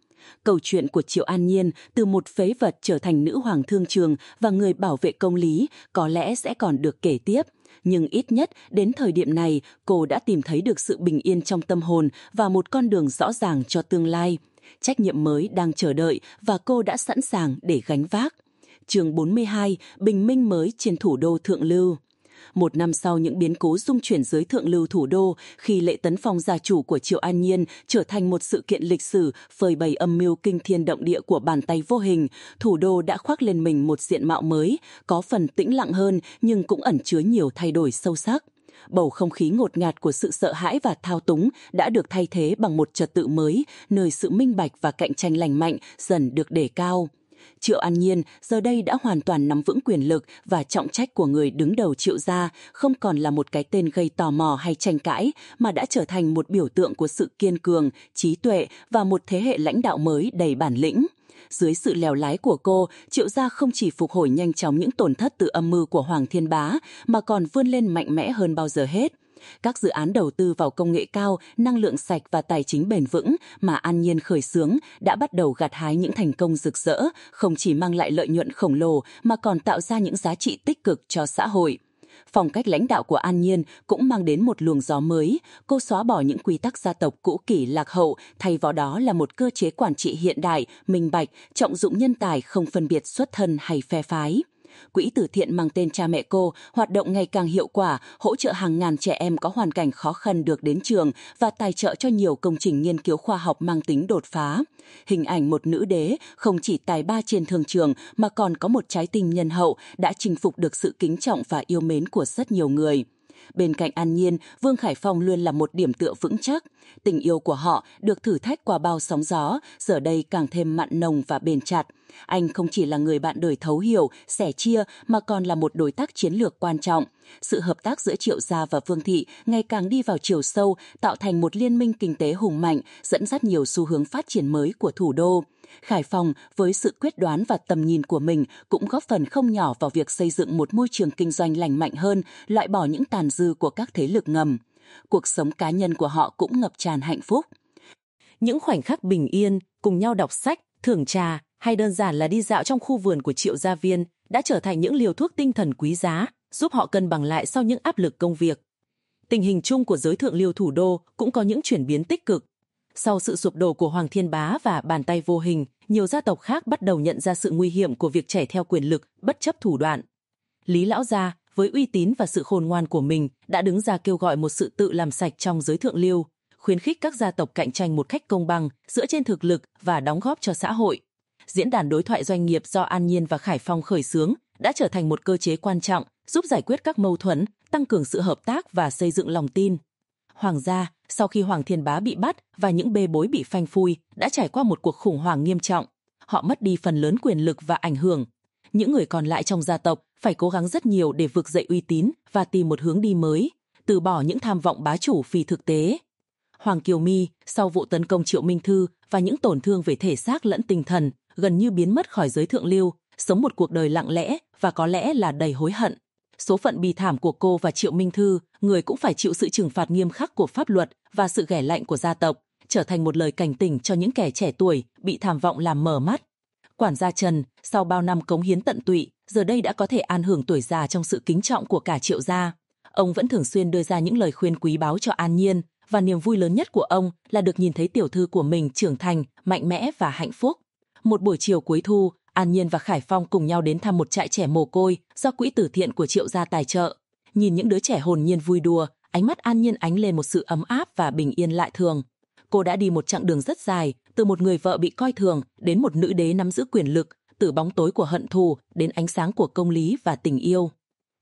Câu chuyện của Triệu An Nhiên từ một phế vật trở thành nữ hoàng thương trường và người bảo vệ công lý có lẽ sẽ còn được kể tiếp. Nhưng ít nhất đến thời điểm này cô đã tìm thấy được sự bình yên trong tâm hồn và một con đường rõ ràng cho tương lai. Trách nhiệm mới đang chờ đợi và cô đã sẵn sàng để gánh vác. Trường 42, Bình minh mới trên thủ đô Thượng Lưu một năm sau những biến cố dung chuyển giới thượng lưu thủ đô khi lễ tấn phong gia chủ của Triệu An Nhiên trở thành một sự kiện lịch sử phơi bày âm mưu kinh thiên động địa của bàn tay vô hình, thủ đô đã khoác lên mình một diện mạo mới, có phần tĩnh lặng hơn nhưng cũng ẩn chứa nhiều thay đổi sâu sắc bầu không khí ngột ngạt của sự sợ hãi và thao túng đã được thay thế bằng một trật tự mới, nơi sự minh bạch và cạnh tranh lành mạnh dần được đề cao. Triệu An Nhiên giờ đây đã hoàn toàn nắm vững quyền lực và trọng trách của người đứng đầu Triệu gia, không còn là một cái tên gây tò mò hay tranh cãi, mà đã trở thành một biểu tượng của sự kiên cường, trí tuệ và một thế hệ lãnh đạo mới đầy bản lĩnh. Dưới sự lèo lái của cô, Triệu gia không chỉ phục hồi nhanh chóng những tổn thất từ âm mưu của Hoàng Thiên Bá, mà còn vươn lên mạnh mẽ hơn bao giờ hết. Các dự án đầu tư vào công nghệ cao, năng lượng sạch và tài chính bền vững mà An Nhiên khởi xướng đã bắt đầu gặt hái những thành công rực rỡ, không chỉ mang lại lợi nhuận khổng lồ mà còn tạo ra những giá trị tích cực cho xã hội. Phong cách lãnh đạo của An Nhiên cũng mang đến một luồng gió mới. Cô xóa bỏ những quy tắc gia tộc cũ kỷ lạc hậu, thay vào đó là một cơ chế quản trị hiện đại, minh bạch, trọng dụng nhân tài không phân biệt xuất thân hay phe phái. Quỹ từ thiện mang tên cha mẹ cô hoạt động ngày càng hiệu quả, hỗ trợ hàng ngàn trẻ em có hoàn cảnh khó khăn được đến trường và tài trợ cho nhiều công trình nghiên cứu khoa học mang tính đột phá. Hình ảnh một nữ đế không chỉ tài ba trên thương trường mà còn có một trái tim nhân hậu đã chinh phục được sự kính trọng và yêu mến của rất nhiều người. Bên cạnh An Nhiên, Vương Khải Phong luôn là một điểm tựa vững chắc. Tình yêu của họ được thử thách qua bao sóng gió, giờ đây càng thêm mặn nồng và bền chặt. Anh không chỉ là người bạn đời thấu hiểu, sẻ chia mà còn là một đối tác chiến lược quan trọng. Sự hợp tác giữa Triệu Gia và Vương Thị ngày càng đi vào chiều sâu, tạo thành một liên minh kinh tế hùng mạnh, dẫn dắt nhiều xu hướng phát triển mới của thủ đô. Khải Phòng với sự quyết đoán và tầm nhìn của mình cũng góp phần không nhỏ vào việc xây dựng một môi trường kinh doanh lành mạnh hơn, loại bỏ những tàn dư của các thế lực ngầm. Cuộc sống cá nhân của họ cũng ngập tràn hạnh phúc. Những khoảnh khắc bình yên, cùng nhau đọc sách, thưởng trà hay đơn giản là đi dạo trong khu vườn của Triệu Gia Viên đã trở thành những liều thuốc tinh thần quý giá, giúp họ cân bằng lại sau những áp lực công việc. Tình hình chung của giới thượng lưu thủ đô cũng có những chuyển biến tích cực. Sau sự sụp đổ của Hoàng Thiên Bá và bàn tay vô hình, nhiều gia tộc khác bắt đầu nhận ra sự nguy hiểm của việc trẻ theo quyền lực bất chấp thủ đoạn. Lý Lão Gia, với uy tín và sự khôn ngoan của mình, đã đứng ra kêu gọi một sự tự làm sạch trong giới thượng lưu, khuyến khích các gia tộc cạnh tranh một cách công bằng dựa trên thực lực và đóng góp cho xã hội. Diễn đàn đối thoại doanh nghiệp do An Nhiên và Khải Phong khởi xướng đã trở thành một cơ chế quan trọng giúp giải quyết các mâu thuẫn, tăng cường sự hợp tác và xây dựng lòng tin. Hoàng gia, sau khi Hoàng Thiên Bá bị bắt và những bê bối bị phanh phui, đã trải qua một cuộc khủng hoảng nghiêm trọng. Họ mất đi phần lớn quyền lực và ảnh hưởng. Những người còn lại trong gia tộc phải cố gắng rất nhiều để vực dậy uy tín và tìm một hướng đi mới, từ bỏ những tham vọng bá chủ phi thực tế. Hoàng Kiều My, sau vụ tấn công Triệu Minh Thư và những tổn thương về thể xác lẫn tinh thần, gần như biến mất khỏi giới thượng lưu, sống một cuộc đời lặng lẽ và có lẽ là đầy hối hận. Số phận bi thảm của cô và Triệu Minh Thư, người cũng phải chịu sự trừng phạt nghiêm khắc của pháp luật và sự ghẻ lạnh của gia tộc, trở thành một lời cảnh tỉnh cho những kẻ trẻ tuổi bị tham vọng làm mở mắt. Quản gia Trần, sau bao năm cống hiến tận tụy, giờ đây đã có thể an hưởng tuổi già trong sự kính trọng của cả triệu gia. Ông vẫn thường xuyên đưa ra những lời khuyên quý báu cho An Nhiên, và niềm vui lớn nhất của ông là được nhìn thấy tiểu thư của mình trưởng thành, mạnh mẽ và hạnh phúc. Một buổi chiều cuối thu, An Nhiên và Khải Phong cùng nhau đến thăm một trại trẻ mồ côi do quỹ từ thiện của Triệu gia tài trợ. Nhìn những đứa trẻ hồn nhiên vui đùa, ánh mắt An Nhiên ánh lên một sự ấm áp và bình yên lại thường. Cô đã đi một chặng đường rất dài, từ một người vợ bị coi thường đến một nữ đế nắm giữ quyền lực, từ bóng tối của hận thù đến ánh sáng của công lý và tình yêu.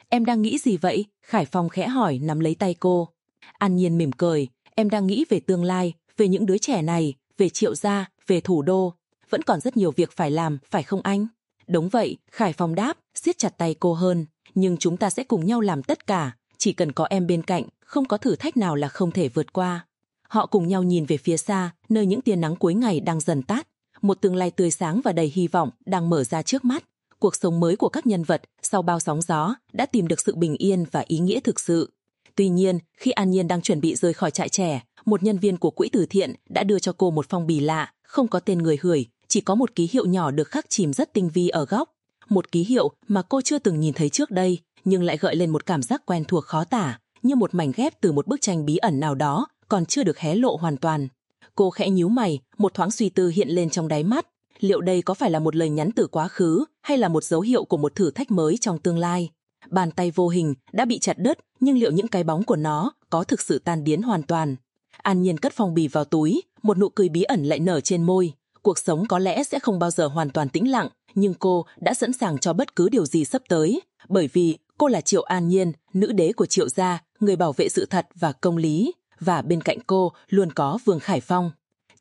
Em đang nghĩ gì vậy? Khải Phong khẽ hỏi nắm lấy tay cô. An Nhiên mỉm cười, em đang nghĩ về tương lai, về những đứa trẻ này, về triệu gia, về thủ đô. Vẫn còn rất nhiều việc phải làm, phải không anh? Đúng vậy, Khải Phong đáp, siết chặt tay cô hơn. Nhưng chúng ta sẽ cùng nhau làm tất cả. Chỉ cần có em bên cạnh, không có thử thách nào là không thể vượt qua. Họ cùng nhau nhìn về phía xa, nơi những tia nắng cuối ngày đang dần tắt. Một tương lai tươi sáng và đầy hy vọng đang mở ra trước mắt. Cuộc sống mới của các nhân vật sau bao sóng gió đã tìm được sự bình yên và ý nghĩa thực sự. Tuy nhiên, khi An Nhiên đang chuẩn bị rời khỏi trại trẻ, một nhân viên của quỹ từ thiện đã đưa cho cô một phong bì lạ, không có tên người gửi, chỉ có một ký hiệu nhỏ được khắc chìm rất tinh vi ở góc. Một ký hiệu mà cô chưa từng nhìn thấy trước đây, nhưng lại gợi lên một cảm giác quen thuộc khó tả, như một mảnh ghép từ một bức tranh bí ẩn nào đó, còn chưa được hé lộ hoàn toàn. Cô khẽ nhíu mày, một thoáng suy tư hiện lên trong đáy mắt. Liệu đây có phải là một lời nhắn từ quá khứ hay là một dấu hiệu của một thử thách mới trong tương lai? Bàn tay vô hình đã bị chặt đứt, nhưng liệu những cái bóng của nó có thực sự tan biến hoàn toàn? An Nhiên cất phong bì vào túi, một nụ cười bí ẩn lại nở trên môi. Cuộc sống có lẽ sẽ không bao giờ hoàn toàn tĩnh lặng, nhưng cô đã sẵn sàng cho bất cứ điều gì sắp tới. Bởi vì cô là Triệu An Nhiên, nữ đế của Triệu gia, người bảo vệ sự thật và công lý. Và bên cạnh cô luôn có Vương Khải Phong.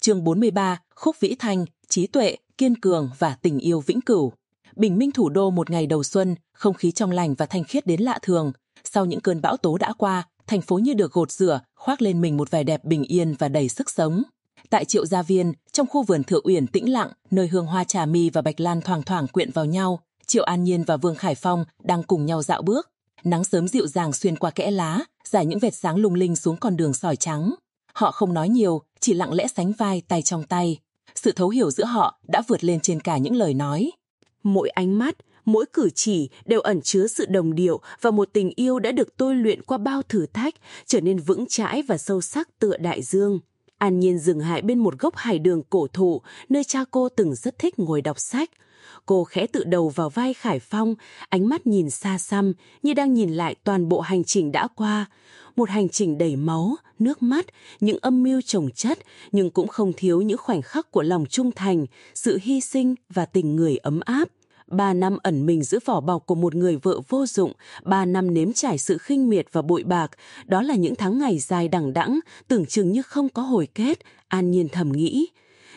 chương 43, Khúc Vĩ Thanh, trí tuệ, kiên cường và tình yêu vĩnh cửu. Bình minh thủ đô một ngày đầu xuân, không khí trong lành và thanh khiết đến lạ thường. Sau những cơn bão tố đã qua, thành phố như được gột rửa, khoác lên mình một vẻ đẹp bình yên và đầy sức sống. Tại Triệu Gia Viên, trong khu vườn Thượng Uyển tĩnh lặng, nơi hương hoa trà mi và bạch lan thoảng thoảng quyện vào nhau, Triệu An Nhiên và Vương Khải Phong đang cùng nhau dạo bước. Nắng sớm dịu dàng xuyên qua kẽ lá, giải những vệt sáng lung linh xuống con đường sỏi trắng. Họ không nói nhiều, chỉ lặng lẽ sánh vai tay trong tay. Sự thấu hiểu giữa họ đã vượt lên trên cả những lời nói. Mỗi ánh mắt, mỗi cử chỉ đều ẩn chứa sự đồng điệu và một tình yêu đã được tôi luyện qua bao thử thách, trở nên vững chãi và sâu sắc tựa đại dương. An Nhiên dừng hại bên một gốc hải đường cổ thụ, nơi cha cô từng rất thích ngồi đọc sách. Cô khẽ tự đầu vào vai Khải Phong, ánh mắt nhìn xa xăm như đang nhìn lại toàn bộ hành trình đã qua. Một hành trình đầy máu, nước mắt, những âm mưu trồng chất, nhưng cũng không thiếu những khoảnh khắc của lòng trung thành, sự hy sinh và tình người ấm áp. Ba năm ẩn mình giữa vỏ bọc của một người vợ vô dụng, ba năm nếm trải sự khinh miệt và bội bạc, đó là những tháng ngày dài đằng đẵng, tưởng chừng như không có hồi kết, an nhiên thầm nghĩ.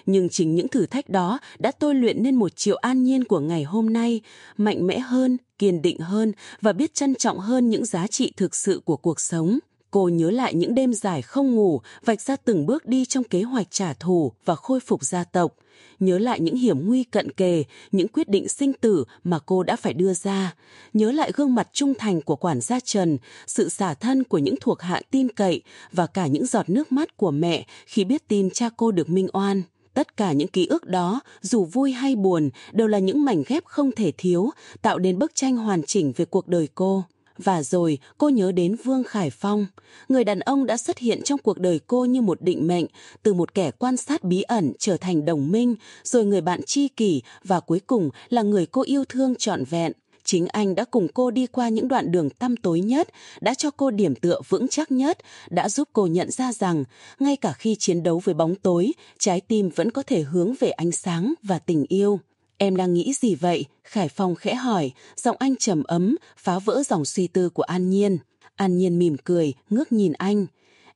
Nhưng chính những thử thách đó đã tôi luyện nên một triệu an nhiên của ngày hôm nay, mạnh mẽ hơn, kiên định hơn và biết trân trọng hơn những giá trị thực sự của cuộc sống. Cô nhớ lại những đêm dài không ngủ, vạch ra từng bước đi trong kế hoạch trả thù và khôi phục gia tộc. Nhớ lại những hiểm nguy cận kề, những quyết định sinh tử mà cô đã phải đưa ra. Nhớ lại gương mặt trung thành của quản gia Trần, sự xả thân của những thuộc hạ tin cậy và cả những giọt nước mắt của mẹ khi biết tin cha cô được minh oan. Tất cả những ký ức đó, dù vui hay buồn, đều là những mảnh ghép không thể thiếu, tạo nên bức tranh hoàn chỉnh về cuộc đời cô. Và rồi cô nhớ đến Vương Khải Phong, người đàn ông đã xuất hiện trong cuộc đời cô như một định mệnh, từ một kẻ quan sát bí ẩn trở thành đồng minh, rồi người bạn tri kỷ và cuối cùng là người cô yêu thương trọn vẹn. Chính anh đã cùng cô đi qua những đoạn đường tăm tối nhất, đã cho cô điểm tựa vững chắc nhất, đã giúp cô nhận ra rằng, ngay cả khi chiến đấu với bóng tối, trái tim vẫn có thể hướng về ánh sáng và tình yêu. Em đang nghĩ gì vậy? Khải Phong khẽ hỏi, giọng anh trầm ấm, phá vỡ dòng suy tư của An Nhiên. An Nhiên mỉm cười, ngước nhìn anh.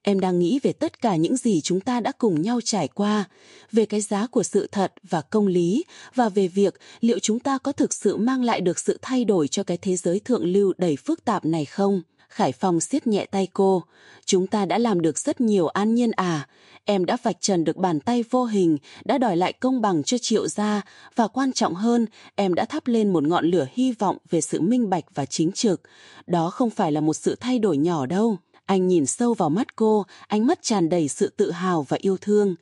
Em đang nghĩ về tất cả những gì chúng ta đã cùng nhau trải qua, về cái giá của sự thật và công lý, và về việc liệu chúng ta có thực sự mang lại được sự thay đổi cho cái thế giới thượng lưu đầy phức tạp này không? Khải Phong siết nhẹ tay cô. Chúng ta đã làm được rất nhiều an nhiên à. Em đã vạch trần được bàn tay vô hình, đã đòi lại công bằng cho triệu gia, và quan trọng hơn, em đã thắp lên một ngọn lửa hy vọng về sự minh bạch và chính trực. Đó không phải là một sự thay đổi nhỏ đâu. Anh nhìn sâu vào mắt cô, ánh mắt tràn đầy sự tự hào và yêu thương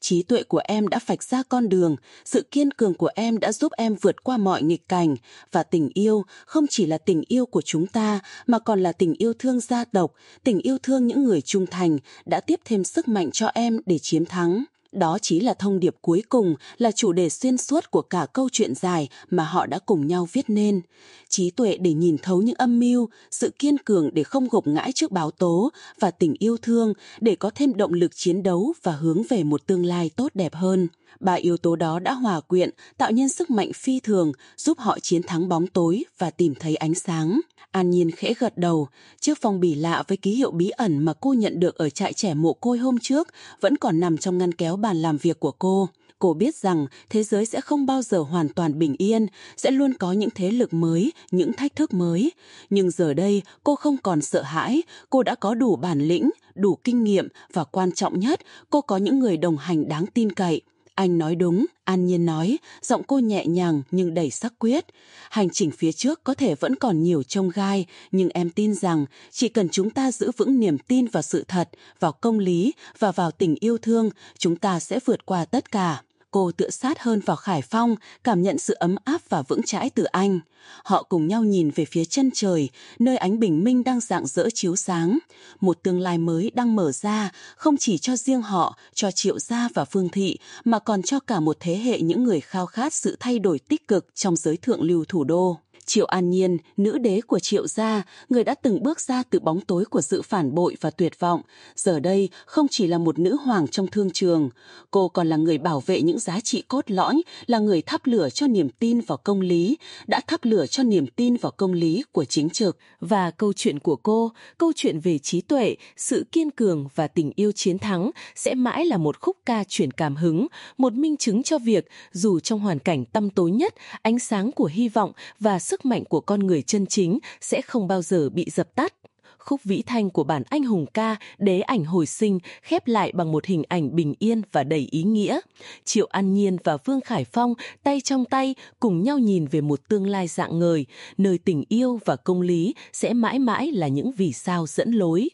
trí tuệ của em đã vạch ra con đường, sự kiên cường của em đã giúp em vượt qua mọi nghịch cảnh và tình yêu không chỉ là tình yêu của chúng ta mà còn là tình yêu thương gia tộc, tình yêu thương những người trung thành đã tiếp thêm sức mạnh cho em để chiến thắng. Đó chỉ là thông điệp cuối cùng, là chủ đề xuyên suốt của cả câu chuyện dài mà họ đã cùng nhau viết nên. Trí tuệ để nhìn thấu những âm mưu, sự kiên cường để không gục ngãi trước báo tố và tình yêu thương để có thêm động lực chiến đấu và hướng về một tương lai tốt đẹp hơn. Ba yếu tố đó đã hòa quyện, tạo nên sức mạnh phi thường, giúp họ chiến thắng bóng tối và tìm thấy ánh sáng. An Nhiên khẽ gật đầu, chiếc phong bì lạ với ký hiệu bí ẩn mà cô nhận được ở trại trẻ mộ côi hôm trước vẫn còn nằm trong ngăn kéo bàn làm việc của cô. Cô biết rằng thế giới sẽ không bao giờ hoàn toàn bình yên, sẽ luôn có những thế lực mới, những thách thức mới. Nhưng giờ đây, cô không còn sợ hãi, cô đã có đủ bản lĩnh, đủ kinh nghiệm và quan trọng nhất, cô có những người đồng hành đáng tin cậy. Anh nói đúng, An Nhiên nói, giọng cô nhẹ nhàng nhưng đầy sắc quyết. Hành trình phía trước có thể vẫn còn nhiều trông gai, nhưng em tin rằng chỉ cần chúng ta giữ vững niềm tin vào sự thật, vào công lý và vào tình yêu thương, chúng ta sẽ vượt qua tất cả. Cô tựa sát hơn vào Khải Phong, cảm nhận sự ấm áp và vững chãi từ anh. Họ cùng nhau nhìn về phía chân trời, nơi ánh bình minh đang rạng rỡ chiếu sáng. Một tương lai mới đang mở ra, không chỉ cho riêng họ, cho Triệu Gia và Phương Thị, mà còn cho cả một thế hệ những người khao khát sự thay đổi tích cực trong giới thượng lưu thủ đô. Triệu An Nhiên, nữ đế của Triệu gia, người đã từng bước ra từ bóng tối của sự phản bội và tuyệt vọng, giờ đây không chỉ là một nữ hoàng trong thương trường, cô còn là người bảo vệ những giá trị cốt lõi, là người thắp lửa cho niềm tin vào công lý, đã thắp lửa cho niềm tin vào công lý của chính trực. Và câu chuyện của cô, câu chuyện về trí tuệ, sự kiên cường và tình yêu chiến thắng sẽ mãi là một khúc ca truyền cảm hứng, một minh chứng cho việc dù trong hoàn cảnh tăm tối nhất, ánh sáng của hy vọng và sức sức mạnh của con người chân chính sẽ không bao giờ bị dập tắt khúc vĩ thanh của bản anh hùng ca Đế ảnh hồi sinh khép lại bằng một hình ảnh bình yên và đầy ý nghĩa. Triệu An Nhiên và Vương Khải Phong tay trong tay cùng nhau nhìn về một tương lai dạng ngời, nơi tình yêu và công lý sẽ mãi mãi là những vì sao dẫn lối.